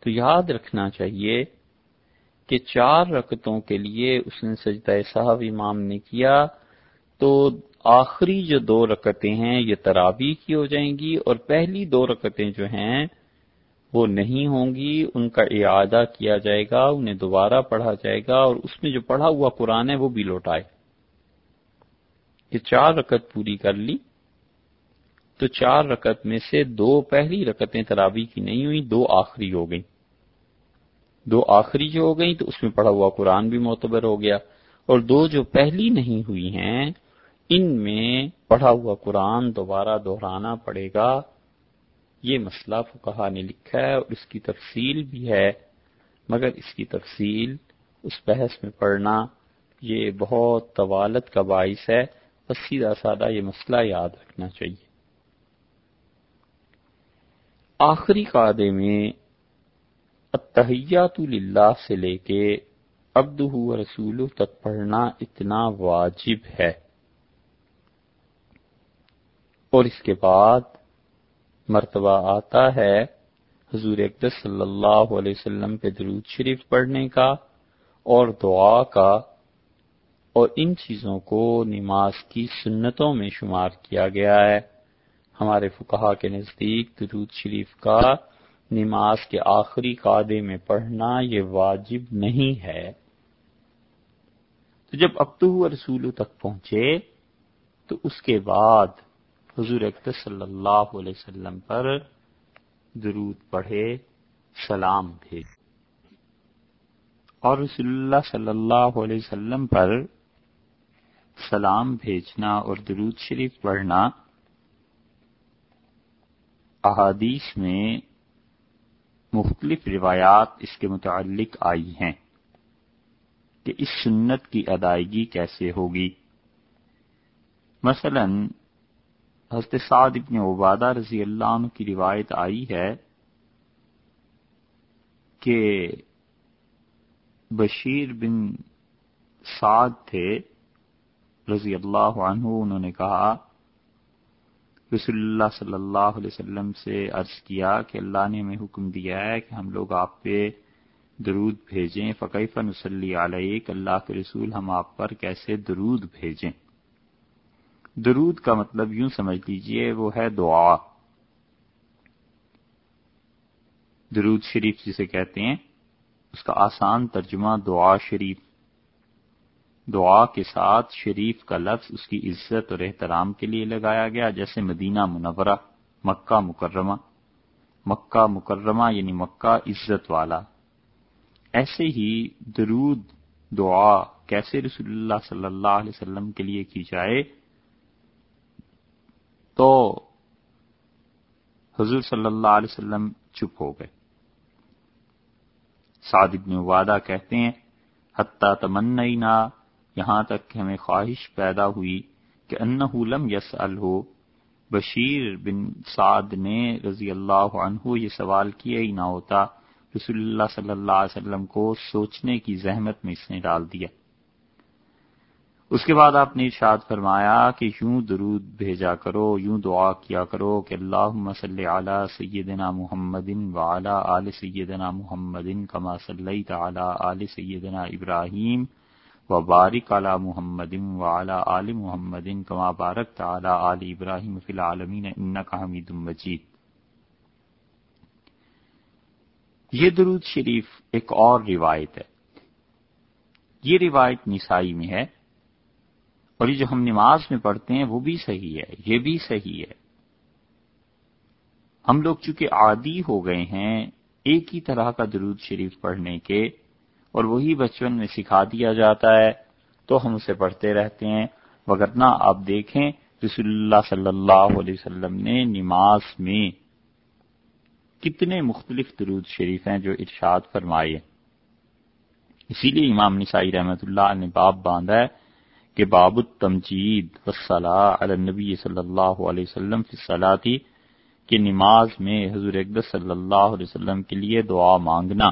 تو یاد رکھنا چاہیے کہ چار رکتوں کے لیے اس نے سجدہ صاحب امام نے کیا تو آخری جو دو رکتیں ہیں، یہ ترابی کی ہو جائیں گی اور پہلی دو رکتیں جو ہیں وہ نہیں ہوں گی، ان کا اعادہ کیا جائے گا، انہیں دوبارہ پڑھا جائے گا اور اس میں جو پڑھا ہوا قرآن ہے وہ بھی لوٹائے۔ یہ چار رکت پوری کر لی۔ تو چار رکت میں سے دو پہلی رکتیں ترابی کی نہیں ہوئی دو آخری ہو گئی دو آخری جو ہو گئی تو اس میں پڑھا ہوا قرآن بھی معتبر ہو گیا۔ اور دو جو پہلی نہیں ہوئی ہیں، ان میں پڑھا ہوا قرآن دوبارہ دہرانا پڑے گا۔ یہ مسئلہ فکہ نے لکھا ہے اور اس کی تفصیل بھی ہے، مگر اس کی تفصیل اس بحث میں پڑھنا یہ بہت طوالت کا باعث ہے، بس سیدھا سادہ یہ مسئلہ یاد رکھنا چاہیے۔ آخری قادے میں اتحیات للہ سے لے کے عبد رسول تک پڑھنا اتنا واجب ہے۔ اور اس کے بعد مرتبہ آتا ہے۔ حضور اقدس صلی اللہ علیہ وسلم پہ درود شریف پڑھنے کا اور دعا کا اور ان چیزوں کو نماز کی سنتوں میں شمار کیا گیا ہے۔ ہمارے فکہ کے نزدیک درود شریف کا نماز کے آخری قادے میں پڑھنا یہ واجب نہیں ہے۔ تو جب ابتو رسول تک پہنچے تو اس کے بعد حضور اکتر صلی اللہ علیہ وسلم پر درود پڑھے، سلام بھیج اور رسول اللہ صلی اللہ علیہ وسلم پر سلام بھیجنا اور درود شریف پڑھنا احادیث میں مختلف روایات اس کے متعلق آئی ہیں کہ اس سنت کی ادائیگی کیسے ہوگی۔ مثلا حضرت سعد ابن عبادہ رضی اللہ عنہ کی روایت آئی ہے کہ بشیر بن سعد تھے، رضی اللہ عنہ، انہوں نے کہا، رسول اللہ صلی اللہ علیہ وسلم سے عرض کیا کہ اللہ نے ہمیں حکم دیا ہے کہ ہم لوگ آپ پہ درود بھیجیں فقیف نسلی علیہ اللہ کے رسول ہم آپ پر کیسے درود بھیجیں؟ درود کا مطلب یوں سمجھ لیجیے، وہ ہے دعا۔ درود شریف جسے کہتے ہیں، اس کا آسان ترجمہ دعا شریف۔ دعا کے ساتھ شریف کا لفظ اس کی عزت اور احترام کے لیے لگایا گیا، جیسے مدینہ منورہ، مکہ مکرمہ۔ مکہ مکرمہ یعنی مکہ عزت والا۔ ایسے ہی درود، دعا کیسے رسول اللہ صلی اللہ علیہ وسلم کے لیے کی جائے تو حضور صلی اللہ علیہ وسلم چپ ہو گئے۔ سعد ابن وعدہ کہتے ہیں، حتیٰ تمنا یہاں تک کہ ہمیں خواہش پیدا ہوئی کہ انہو لم یس ہو بشیر بن سعد نے رضی اللہ عنہ یہ سوال کیا ہی نہ ہوتا، رسول اللہ صلی اللہ علیہ وسلم کو سوچنے کی زحمت میں اس نے ڈال دیا۔ اس کے بعد آپ نے ارشاد فرمایا کہ یوں درود بھیجا کرو، یوں دعا کیا کرو کہ اللہ صلی علی سیدنا محمد وعلی آل سیدنا محمد کما صلی تعالی آل سیدنا ابراہیم و بارک علی محمد وعلی آل محمد کما بارک تعالی آل ابراہیم فی العالمین انکا حمید مجید۔ یہ درود شریف ایک اور روایت ہے۔ یہ روایت نسائی میں ہے۔ اور یہ جو ہم نماز میں پڑھتے ہیں وہ بھی صحیح ہے، یہ بھی صحیح ہے۔ ہم لوگ چونکہ عادی ہو گئے ہیں، ایک ہی طرح کا درود شریف پڑھنے کے اور وہی بچپن میں سکھا دیا جاتا ہے، تو ہم اسے پڑھتے رہتے ہیں۔ وگرنہ آپ دیکھیں، رسول اللہ صلی اللہ علیہ وسلم نے نماز میں کتنے مختلف درود شریف ہیں جو ارشاد فرمائے۔ اسی لیے امام نسائی رحمت اللہ نے باب باندھا ہے کہ باب التمجید والصلاة علی النبی صلی اللہ علیہ وسلم فی الصلاة کہ نماز میں حضور اقدس صلی اللہ علیہ وسلم کے لیے دعا مانگنا۔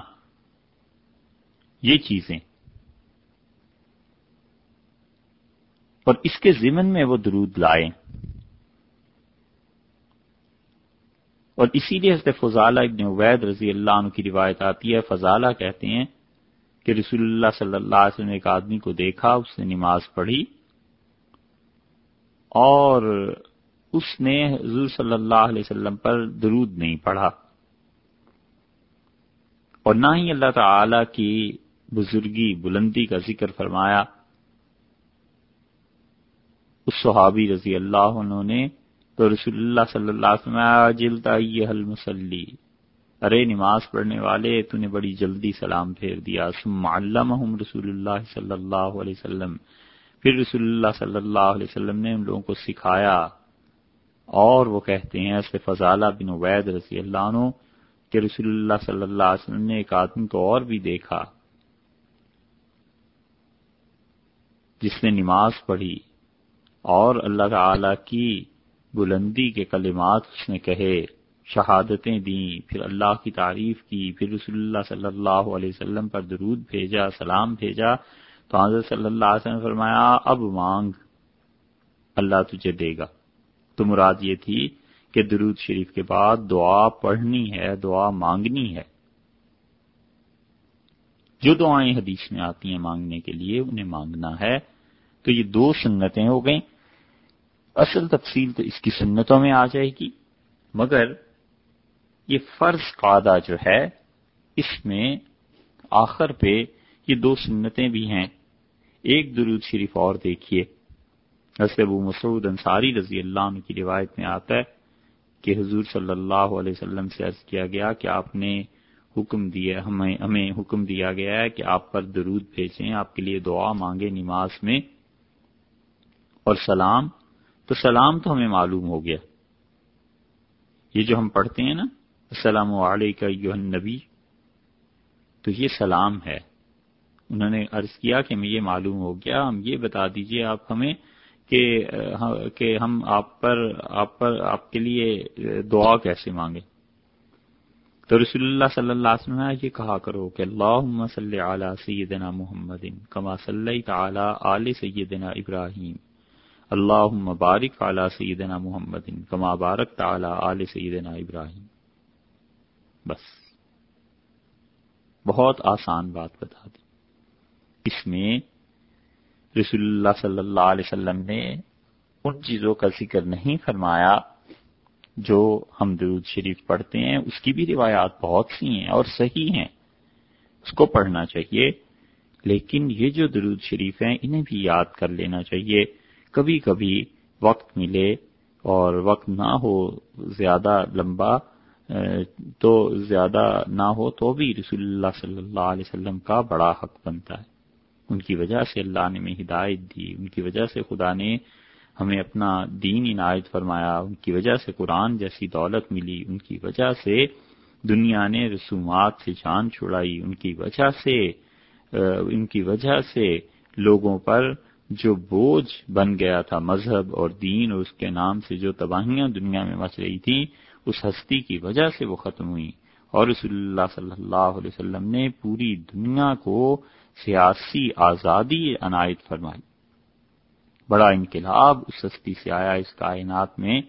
یہ چیزیں۔ اور اس کے ضمن میں وہ درود لائیں۔ اور اسی لیے حضرت فضالہ ابن عبید رضی اللہ عنہ کی روایت آتی ہے۔ فضالہ کہتے ہیں کہ رسول اللہ صلی اللہ علیہ وسلم نے ایک آدمی کو دیکھا، اس نے نماز پڑھی اور اس نے حضور صلی اللہ علیہ وسلم پر درود نہیں پڑھا۔ اور نہ ہی اللہ تعالی کی بزرگی، بلندی کا ذکر فرمایا۔ اس صحابی رضی اللہ عنہ نے تو رسول اللہ صلی اللہ علیہ وسلم جلتا یہ حل مسلی ارے نماز پڑھنے والے تو نے بڑی جلدی سلام پھیر دیا۔ ثم علمہم رسول اللہ صلی اللہ علیہ وسلم۔ پھر رسول اللہ صلی اللہ علیہ وسلم نے ان لوگوں کو سکھایا۔ اور وہ کہتے ہیں اس فضالہ بن عبید رضی اللہ عنہ، کہ رسول اللہ صلی اللہ علیہ وسلم نے ایک آدمی کو اور بھی دیکھا۔ جس نے نماز پڑھی۔ اور اللہ تعالی کی بلندی کے کلمات اس نے کہے۔ شہادتیں دیں، پھر اللہ کی تعریف کی، پھر رسول اللہ صلی اللہ علیہ وسلم پر درود بھیجا، سلام بھیجا۔ تو حضرت صلی اللہ علیہ وسلم نے فرمایا، اب مانگ، اللہ تجھے دے گا۔ تو مراد یہ تھی کہ درود شریف کے بعد دعا پڑھنی ہے، دعا مانگنی ہے۔ جو دعائیں حدیث میں آتی ہیں مانگنے کے لیے، انہیں مانگنا ہے۔ تو یہ دو سنتیں ہو گئیں۔ اصل تفصیل تو اس کی سنتوں میں آ جائے گی۔ مگر یہ فرض قادہ جو ہے، اس میں آخر پہ یہ دو سنتیں بھی ہیں۔ ایک درود شریف اور دیکھیے۔ حضرت ابو مسعود انصاری رضی اللہ عنہ کی روایت میں آتا ہے کہ حضور صلی اللہ علیہ وسلم سے عرض کیا گیا کہ آپ نے حکم دیا، ہمیں ہمیں حکم دیا گیا ہے کہ آپ پر درود بھیجیں، آپ کے لیے دعا مانگے نماز میں اور سلام۔ تو سلام تو ہمیں معلوم ہو گیا۔ یہ جو ہم پڑھتے ہیں نا السلام علیکم نبی تو یہ سلام ہے۔ انہوں نے عرض کیا کہ ہمیں یہ معلوم ہو گیا، ہم یہ بتا دیجیے آپ ہمیں کہ کہ ہم آپ پر آپ پر، آپ کے لیے دعا کیسے مانگے۔ تو رسول اللہ صلی اللہ علیہ وسلم نے یہ کہا کرو کہ اللہ صلی علی سیدنا محمد کما صلی تعالی آل سیدنا ابراہیم۔ اللہ مبارک علی سیدنا محمد کما بارک تعالی آل سیدنا ابراہیم۔ بس۔ بہت آسان بات بتا دی۔ اس میں رسول اللہ صلی اللہ علیہ وسلم نے ان چیزوں کا ذکر نہیں فرمایا جو ہم درود شریف پڑھتے ہیں۔ اس کی بھی روایات بہت سی ہیں اور صحیح ہیں۔ اس کو پڑھنا چاہیے۔ لیکن یہ جو درود شریف ہیں، انہیں بھی یاد کر لینا چاہیے۔ کبھی کبھی وقت ملے اور وقت نہ ہو زیادہ لمبا تو زیادہ نہ ہو تو بھی رسول اللہ صلی اللہ علیہ وسلم کا بڑا حق بنتا ہے۔ ان کی وجہ سے اللہ نے میں ہدایت دی، ان کی وجہ سے خدا نے ہمیں اپنا دین عنایت فرمایا، ان کی وجہ سے قرآن جیسی دولت ملی، ان کی وجہ سے دنیا نے رسومات سے جان چھڑائی، ان کی وجہ سے ان کی وجہ سے لوگوں پر جو بوجھ بن گیا تھا مذہب اور دین اور اس کے نام سے جو تباہیاں دنیا میں مچ رہی تھیں اس ہستی کی وجہ سے وہ ختم ہوئی۔ اور رسول اللہ صلی اللہ علیہ وسلم نے پوری دنیا کو سیاسی آزادی عنایت فرمائی۔ بڑا انقلاب اس ہستی سے آیا اس کائنات میں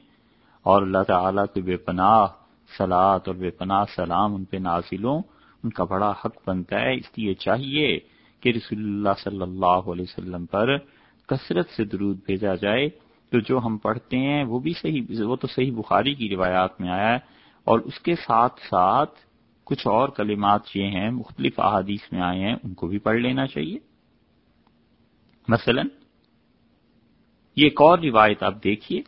اور اللہ تعالیٰ کے بے پناہ سلاد اور بے پناہ سلام ان پہ نازلوں، ان کا بڑا حق بنتا ہے۔ اس لیے چاہیے کہ رسول اللہ صلی اللہ علیہ وسلم پر کثرت سے درود بھیجا جائے۔ تو جو ہم پڑھتے ہیں وہ بھی صحیح، وہ تو صحیح بخاری کی روایات میں آیا ہے۔ اور اس کے ساتھ ساتھ کچھ اور کلمات یہ ہیں، مختلف احادیث میں آئے ہیں، ان کو بھی پڑھ لینا چاہیے۔ مثلا، یہ ایک اور روایت آپ دیکھیے۔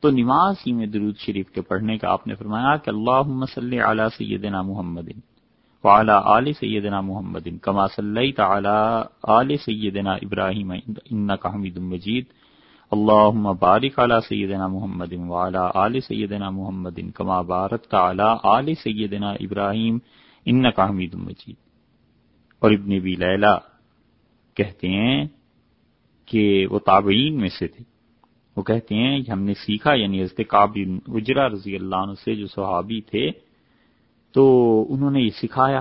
تو نماز ہی میں درود شریف کے پڑھنے کا آپ نے فرمایا کہ اللہ صلی علی سیدنا محمد وعلی آل سیدنا محمد کما صلی تعالی آل سیدنا ابراہیم انکا حمید مجید۔ اللہم بارک علی سیدنا محمد وعلی آل سیدنا محمد کما بارک تعالی آل سیدنا ابراہیم انکا حمید مجید۔ اور ابن بی لیلہ کہتے ہیں کہ وہ تابعین میں سے تھے۔ وہ کہتے ہیں کہ ہم نے سیکھا یعنی حضرت کابل اجرا رضی اللہ عنہ سے جو صحابی تھے، تو انہوں نے یہ سکھایا۔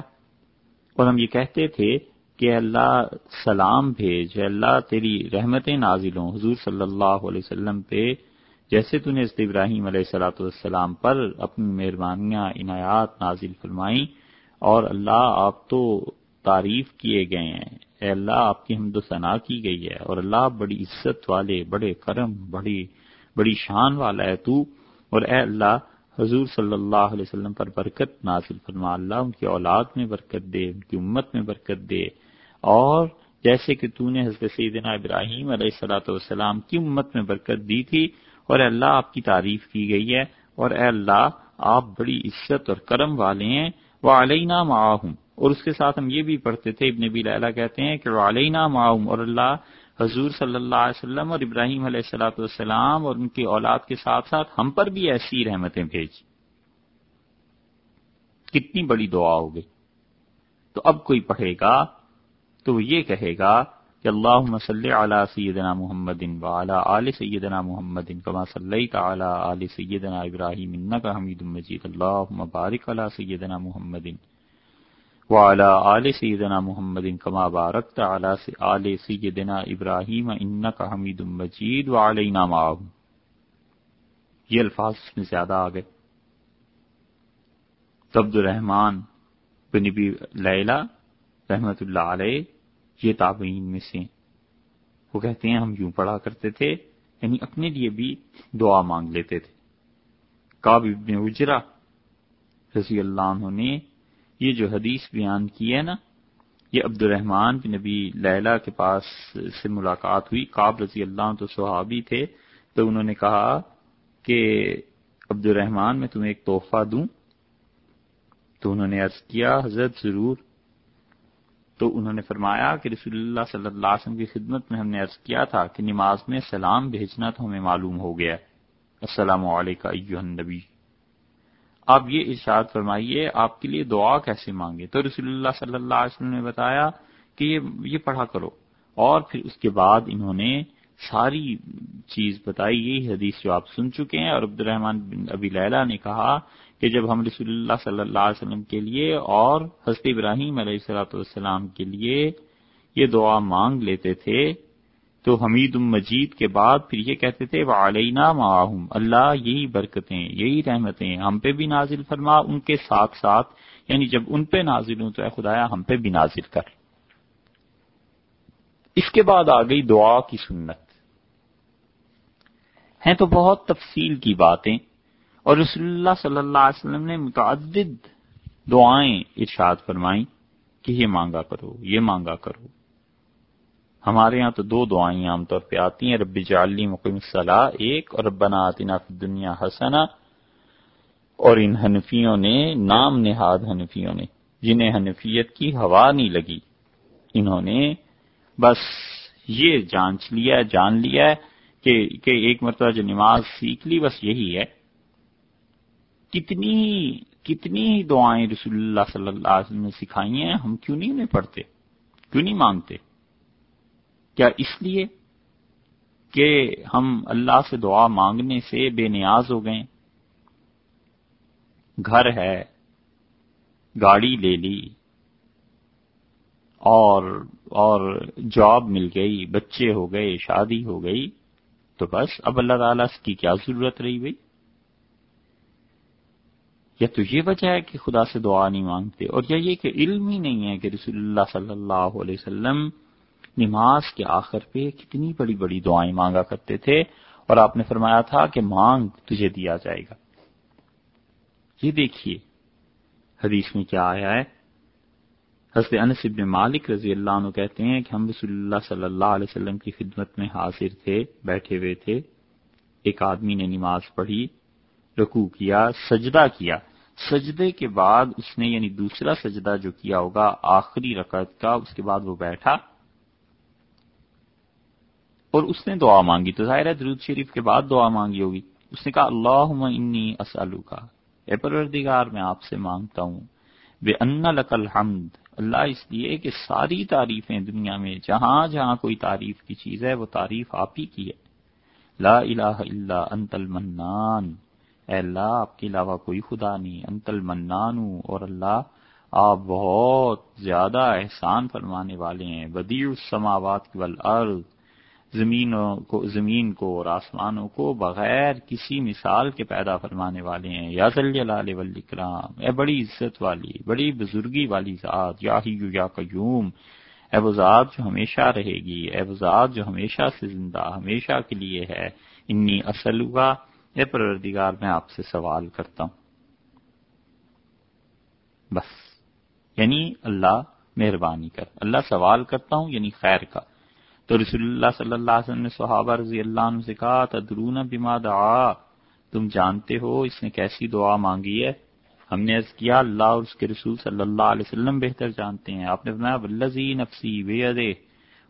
اور ہم یہ کہتے تھے کہ اللہ سلام بھیج اللہ تیری رحمت نازل ہوں۔ حضور صلی اللہ علیہ وسلم پہ جیسے تو نے حضرت ابراہیم علیہ السلاۃ والسلام پر اپنی مہربانیاں، عنایات نازل فرمائیں اور اللہ آپ تو تعریف کیے گئے ہیں۔ اے اللہ، آپ کی حمد و ثنا کی گئی ہے اور اللہ بڑی عزت والے، بڑے کرم، بڑی بڑی شان والا ہے تو۔ اور اے اللہ، حضور صلی اللہ علیہ وسلم پر برکت نازل فرما۔ اللہ ان کی اولاد میں برکت دے، ان کی امت میں برکت دے۔ اور جیسے کہ تو نے حضرت سیدنا ابراہیم علیہ السلاۃ والسلام کی امت میں برکت دی تھی اور اے اللہ آپ کی تعریف کی گئی ہے اور اے اللہ آپ بڑی عزت اور کرم والے ہیں۔ وہ علینا معاہم اور اس کے ساتھ ہم یہ بھی پڑھتے تھے، ابن نبی لیلہ کہتے ہیں کہ علینا معاہم اور اللہ حضور صلی اللہ علیہ وسلم اور ابراہیم علیہ السلاۃ والسلام اور ان کی اولاد کے ساتھ ساتھ ہم پر بھی ایسی رحمتیں بھیج کتنی بڑی دعا ہو گئی تو اب کوئی پڑھے گا تو وہ یہ کہے گا کہ اللہ صلی علی سیدنا محمد وعلی آل سیدنا محمد کما صلی تعالی آل سیدنا ابراہیم انکا حمید مجید. اللہ بارک علی سیدنا محمد وعلی آل سیدنا محمد کما بارکت علی آل سیدنا ابراہیم انکا حمید مجید وعلینا معاہم یہ الفاظ اس میں زیادہ آ گئے عبد الرحمن بن نبی لیلہ رحمت اللہ علیہ یہ تابعین میں سے وہ کہتے ہیں ہم یوں پڑھا کرتے تھے یعنی اپنے لیے بھی دعا مانگ لیتے تھے۔ کاب ابن اجرا رضی اللہ عنہ نے یہ جو حدیث بیان کی ہے نا، یہ عبد الرحمان کی نبی لیلا کے پاس سے ملاقات ہوئی۔ کاب رضی اللہ تو صحابی تھے، تو انہوں نے کہا کہ عبد الرحمان میں تمہیں ایک تحفہ دوں۔ تو انہوں نے عرض کیا، حضرت ضرور تو انہوں نے فرمایا کہ رسول اللہ صلی اللہ علیہ وسلم کی خدمت میں ہم نے عرض کیا تھا کہ نماز میں سلام بھیجنا تو ہمیں معلوم ہو گیا السلام علیکم النبی۔ آپ یہ ارشاد فرمائیے، آپ کے لیے دعا کیسے مانگے؟ تو رسول اللہ صلی اللہ علیہ وسلم نے بتایا کہ یہ یہ پڑھا کرو۔ اور پھر اس کے بعد انہوں نے ساری چیز بتائی، یہی حدیث جو آپ سن چکے ہیں۔ اور عبد الرحمان بن ابی لیلہ نے کہا کہ جب ہم رسول اللہ صلی اللہ علیہ وسلم کے لیے اور حضرت ابراہیم علیہ السلاۃ والسلام کے لیے یہ دعا مانگ لیتے تھے، تو حمید مجید کے بعد پھر یہ کہتے تھے علینا معاہم، اللہ یہی برکتیں، یہی رحمتیں ہم پہ بھی نازل فرما، ان کے ساتھ ساتھ یعنی جب ان پہ نازل ہوں تو اے خدایا ہم پہ بھی نازل کر۔ اس کے بعد آ گئی دعا کی سنت۔ ہیں تو بہت تفصیل کی باتیں۔ اور رسول اللہ صلی اللہ علیہ وسلم نے متعدد دعائیں ارشاد فرمائیں کہ یہ مانگا کرو، یہ مانگا کرو۔ ہمارے ہاں تو دو دعائیں عام طور پہ آتی ہیں، رب جعلی مقیم صلاح ایک اور ربنا آتنا فی دنیا حسنا اور ان حنفیوں نے، نام نہاد حنفیوں نے، جنہیں حنفیت کی ہوا نہیں لگی۔ انہوں نے بس یہ جانچ لیا، جان لیا کہ کہ ایک مرتبہ جو نماز سیکھ لی، بس یہی ہے۔ کتنی کتنی دعائیں رسول اللہ صلی اللہ علیہ وسلم نے سکھائی ہیں، ہم کیوں نہیں انہیں پڑھتے؟ کیوں نہیں مانگتے؟ کیا اس لیے کہ ہم اللہ سے دعا مانگنے سے بے نیاز ہو گئے؟ گھر ہے، گاڑی لے لی، اور اور جاب مل گئی، بچے ہو گئے، شادی ہو گئی، تو بس اب اللہ تعالیٰ کی کیا ضرورت رہی بھائی؟ یا تو یہ وجہ ہے کہ خدا سے دعا نہیں مانگتے اور یا یہ کہ علم ہی نہیں ہے کہ رسول اللہ صلی اللہ علیہ وسلم نماز کے آخر پہ کتنی بڑی بڑی دعائیں مانگا کرتے تھے اور آپ نے فرمایا تھا کہ مانگ تجھے دیا جائے گا۔ یہ دیکھیے حدیث میں کیا آیا ہے۔ حضرت انس ابن مالک رضی اللہ عنہ کہتے ہیں کہ ہم رسول اللہ صلی اللہ علیہ وسلم کی خدمت میں حاضر تھے، بیٹھے ہوئے تھے۔ ایک آدمی نے نماز پڑھی۔ رکوع کیا، سجدہ کیا۔ سجدے کے بعد اس نے یعنی دوسرا سجدہ جو کیا ہوگا، آخری رکعت کا، اس کے بعد وہ بیٹھا اور اس نے دعا مانگی۔ تو ظاہر ہے درود شریف کے بعد دعا مانگی ہوگی۔ اس نے کہا اللہ انی اسلو کا اے پروردگار، میں آپ سے مانگتا ہوں بے ان لقل حمد اللہ اس لیے کہ ساری تعریفیں دنیا میں، جہاں جہاں کوئی تعریف کی چیز ہے، وہ تعریف آپ ہی کی ہے۔ لا الہ الا انت المنان۔ اے اللہ، آپ کے علاوہ کوئی خدا نہیں، انت المنان اور اللہ، آپ بہت زیادہ احسان فرمانے والے ہیں، بدیع السماوات والارض، زمینوں کو، زمین کو اور آسمانوں کو بغیر کسی مثال کے پیدا فرمانے والے ہیں۔ یا جلال والاکرام اے بڑی عزت والی، بڑی بزرگی والی ذات، یا ہی یا قیوم، اے وہ ذات جو ہمیشہ رہے گی، اے وہ ذات جو ہمیشہ سے زندہ، ہمیشہ کے لیے ہے۔ انی اصل ہوا اے پروردگار، میں آپ سے سوال کرتا ہوں۔ بس یعنی اللہ مہربانی کر۔ اللہ سوال کرتا ہوں یعنی خیر کا۔ تو رسول اللہ صلی اللہ علیہ وسلم نے صحابہ رضی اللہ عنہ سے کہا، تدرون بما دعا۔ تم جانتے ہو، اس نے کیسی دعا مانگی ہے؟ ہم نے عرض کیا، اللہ اور اس کے رسول صلی اللہ علیہ وسلم بہتر جانتے ہیں۔ آپ نے فرمایا ولزی نفسی بے ادے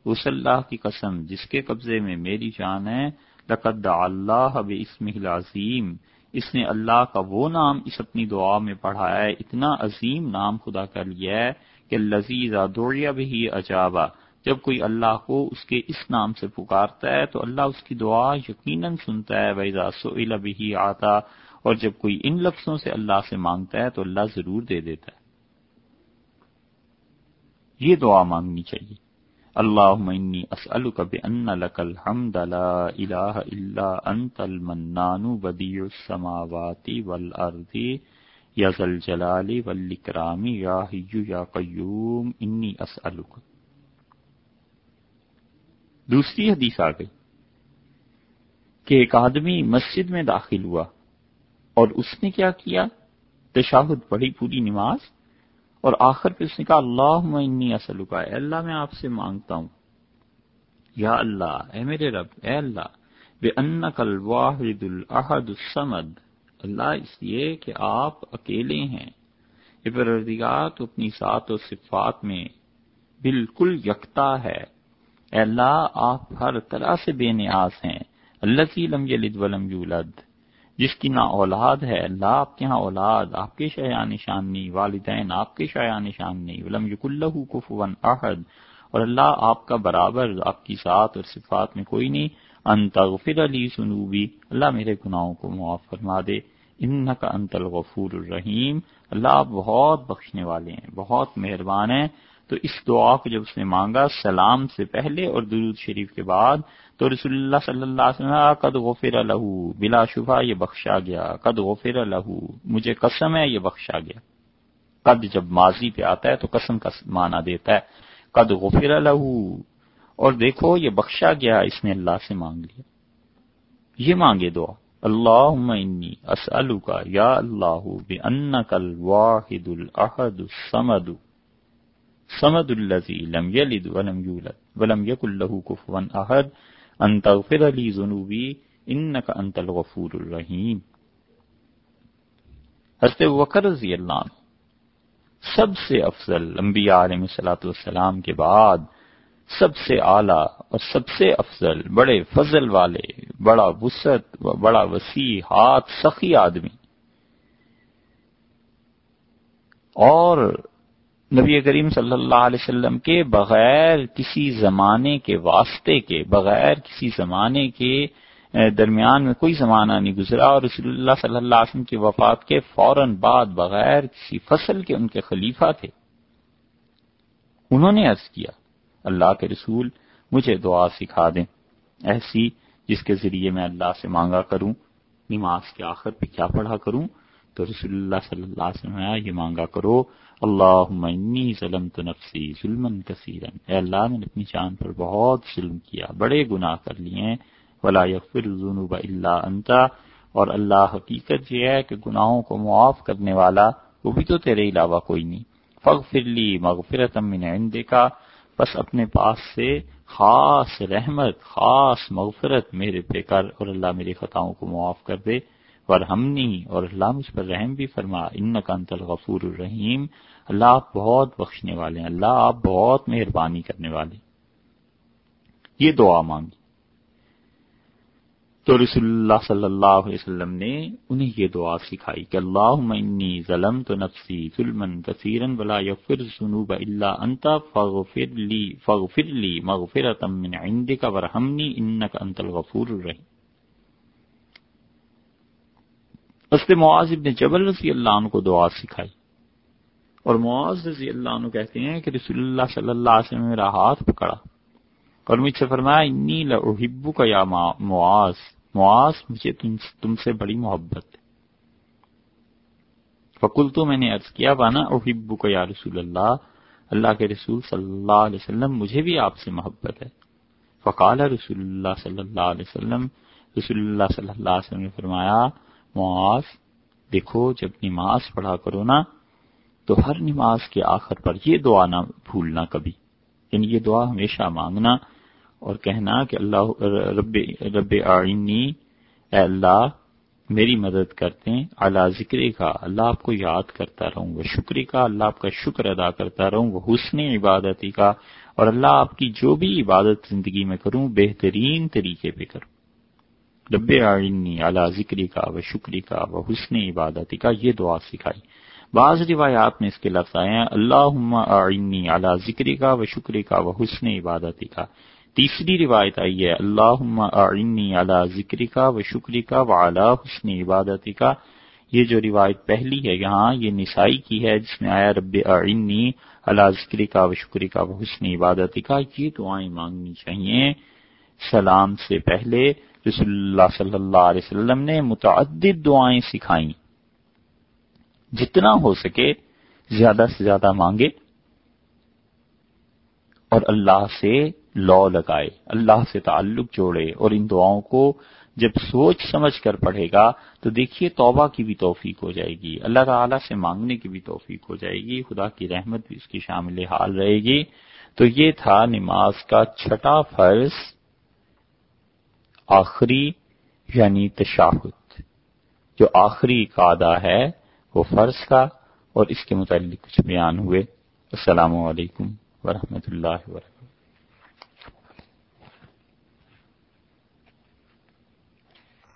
اس اللہ کی قسم، جس کے قبضے میں میری جان ہے لقد اللہ بسم العظیم۔ اس نے اللہ کا وہ نام اس اپنی دعا میں پڑھایا ہے، اتنا عظیم نام خدا کر لیا ہے کہ لذیذ دوریا بھی عجابہ جب کوئی اللہ کو اس کے اس نام سے پکارتا ہے تو اللہ اس کی دعا یقیناً سنتا ہے ویزا سو بھی آتا۔ اور جب کوئی ان لفظوں سے اللہ سے مانگتا ہے تو اللہ ضرور دے دیتا ہے۔ یہ دعا مانگنی چاہیے۔ اللهم اللہ اسألک بأن لك الحمد لا الہ الا انت المنان بدیع السماوات والارض یا ذا الجلال والاکرام یا حی یا قیوم انی اسألک دوسری حدیث آ گئی کہ ایک آدمی مسجد میں داخل ہوا اور اس نے کیا کیا؟ تشاہد پڑھی پوری نماز اور آخر پہ اس نے کہا اللہ انی اصل کا اے اللہ میں آپ سے مانگتا ہوں۔ یا اللہ، اے میرے رب، اے اللہ بے ان کل واحد الحد السمد اللہ اس لیے کہ آپ اکیلے ہیں۔ یہ تو اپنی سات و صفات میں بالکل یکتا ہے۔ اے اللہ، آپ ہر طرح سے بے نیاز ہیں۔ اللہ کی لم یلد ولم یولد۔ جس کی نہ اولاد ہے اللہ آپ کے ہاں اولاد، آپ کے شاع نشان نہیں والدین آپ کے شاع نشان نہیں ولم یق اللہ کفون احد، اور اللہ آپ کا برابر، آپ کی ذات اور صفات میں کوئی نہیں۔ انتغفر علی سنوبی اللہ میرے گناہوں کو معاف فرما دے۔ ان کا انت الغفور الرحیم، اللہ آپ بہت بخشنے والے ہیں، بہت مہربان ہیں۔ تو اس دعا کو جب اس نے مانگا، سلام سے پہلے اور درود شریف کے بعد تو رسول اللہ صلی اللہ علیہ وسلم قد غفر لہو بلا شبہ یہ بخشا گیا۔ قد غفر لہو مجھے قسم ہے، یہ بخشا گیا۔ قد جب ماضی پہ آتا ہے تو قسم کا معنی دیتا ہے۔ قد غفر لہو اور دیکھو، یہ بخشا گیا، اس نے اللہ سے مانگ لیا۔ یہ مانگے دعا۔ اللہ انی اسألوکا یا اللہ بأنکا الواحد الاحد السمد سمد الذي لم يلد ولم يولد ولم يكن له كفوا احد۔ ان تغفر لي ذنوبي انك انت الغفور الرحیم۔ حضرت وکر رضی اللہ عنہ سب سے افضل انبیاء علیہ الصلوۃ والسلام کے بعد سب سے اعلی اور سب سے افضل بڑے فضل والے، بڑا وسعت بڑا وسیع ہاتھ سخی آدمی۔ اور نبی کریم صلی اللہ علیہ وسلم کے بغیر کسی زمانے کے واسطے کے، بغیر کسی زمانے کے درمیان میں کوئی زمانہ نہیں گزرا اور رسول اللہ صلی اللہ علیہ وسلم کی وفات کے فوراً بعد بغیر کسی فصل کے ان کے خلیفہ تھے۔ انہوں نے عرض کیا، اللہ کے رسول، مجھے دعا سکھا دیں۔ ایسی جس کے ذریعے میں اللہ سے مانگا کروں، نماز کے آخر پہ کیا پڑھا کروں؟ تو رسول اللہ صلی اللہ علیہ وسلم یہ مانگا کرو اللہ ظلم تو نفسی ظلم کثیرن اے اللہ نے اپنی جان پر بہت ظلم کیا، بڑے گناہ کر لیے ولا یغفر الذنوب الا انت۔ اور اللہ حقیقت یہ ہے کہ گناہوں کو معاف کرنے والا وہ بھی تو تیرے علاوہ کوئی نہیں۔ فغفر لی مغفرت من عندك بس اپنے پاس سے خاص رحمت، خاص مغفرت میرے پہ کر اور اللہ میری خطاؤں کو معاف کر دے۔ ورحمنی اور اللہ مجھ پر رحم بھی فرما ان کا انت الغفور الرحیم۔ اللہ آپ بہت بخشنے والے ہیں، اللہ آپ بہت مہربانی کرنے والے یہ دعا مانگی۔ تو رسول اللہ صلی اللہ علیہ وسلم نے انہیں یہ دعا سکھائی کہ اللہ انی ظلم تو نفسی ظلم کثیرن ولا یغفر الذنوب الا انت، فاغفر لی فاغفر لی مغفرۃ من عندك ورحمنی انك انت الغفور الرحیم۔ حضرت معاذ ابن جبل رضی اللہ عنہ کو دعا سکھائی۔ اور معاذ رضی اللہ عنہ کہتے ہیں کہ رسول اللہ صلی اللہ علیہ وسلم میرا ہاتھ پکڑا۔ اور مجھ سے فرمایا، انی لحبو کا یا معاذ معاذ، مجھے تم سے بڑی محبت ہے۔ فکل تو میں نے عرض کیا بانا احبو کا یا رسول اللہ اللہ کے رسول صلی اللہ علیہ وسلم مجھے بھی آپ سے محبت ہے۔ فقال رسول اللہ صلی اللہ علیہ وسلم، رسول اللہ صلی اللہ علیہ وسلم نے فرمایا معاذ دیکھو جب نماز پڑھا کرو نا، تو ہر نماز کے آخر پر یہ دعا نہ بھولنا کبھی۔ یعنی یہ دعا ہمیشہ مانگنا اور کہنا کہ اللہ، رب رب آئینی اے اللہ، میری مدد کرتے ہیں۔ اللہ ذکر کا، اللہ آپ کو یاد کرتا رہوں، وہ شکری کا، اللہ آپ کا شکر ادا کرتا رہوں، وہ حسن عبادتی کا۔ اور اللہ آپ کی جو بھی عبادت زندگی میں کروں، بہترین طریقے پہ کروں۔ رب آئینی، اعلیٰ ذکری کا و شکری کا و حسن عبادتی کا یہ دعا سکھائی۔ بعض روایات میں اس کے لفظ آئے ہیں اللہ آئینی اعلیٰ ذکری کا و شکری کا و حسن عبادتی کا۔ تیسری روایت آئی ہے اللہ آئینی اعلیٰ ذکری کا و شکری کا و اعلیٰ حسن عبادتی کا۔ یہ جو روایت پہلی ہے، یہاں یہ نسائی کی ہے، جس میں آیا رب آئینی اللہ ذکری کا و شکری کا و حسن عبادتی کا۔ یہ دعائیں مانگنی چاہیے سلام سے پہلے۔ رسول اللہ صلی اللہ علیہ وسلم نے متعدد دعائیں سکھائیں۔ جتنا ہو سکے زیادہ سے زیادہ مانگے اور اللہ سے لو لگائے، اللہ سے تعلق جوڑے اور ان دعاؤں کو جب سوچ سمجھ کر پڑھے گا تو دیکھیے توبہ کی بھی توفیق ہو جائے گی، اللہ تعالی سے مانگنے کی بھی توفیق ہو جائے گی، خدا کی رحمت بھی اس کی شامل حال رہے گی۔ تو یہ تھا نماز کا چھٹا فرض۔ آخری یعنی تشاہد۔ جو آخری قادہ ہے وہ فرض کا اور اس کے متعلق کچھ بیان ہوئے۔ السلام علیکم ورحمۃ اللہ وبرکاتہ۔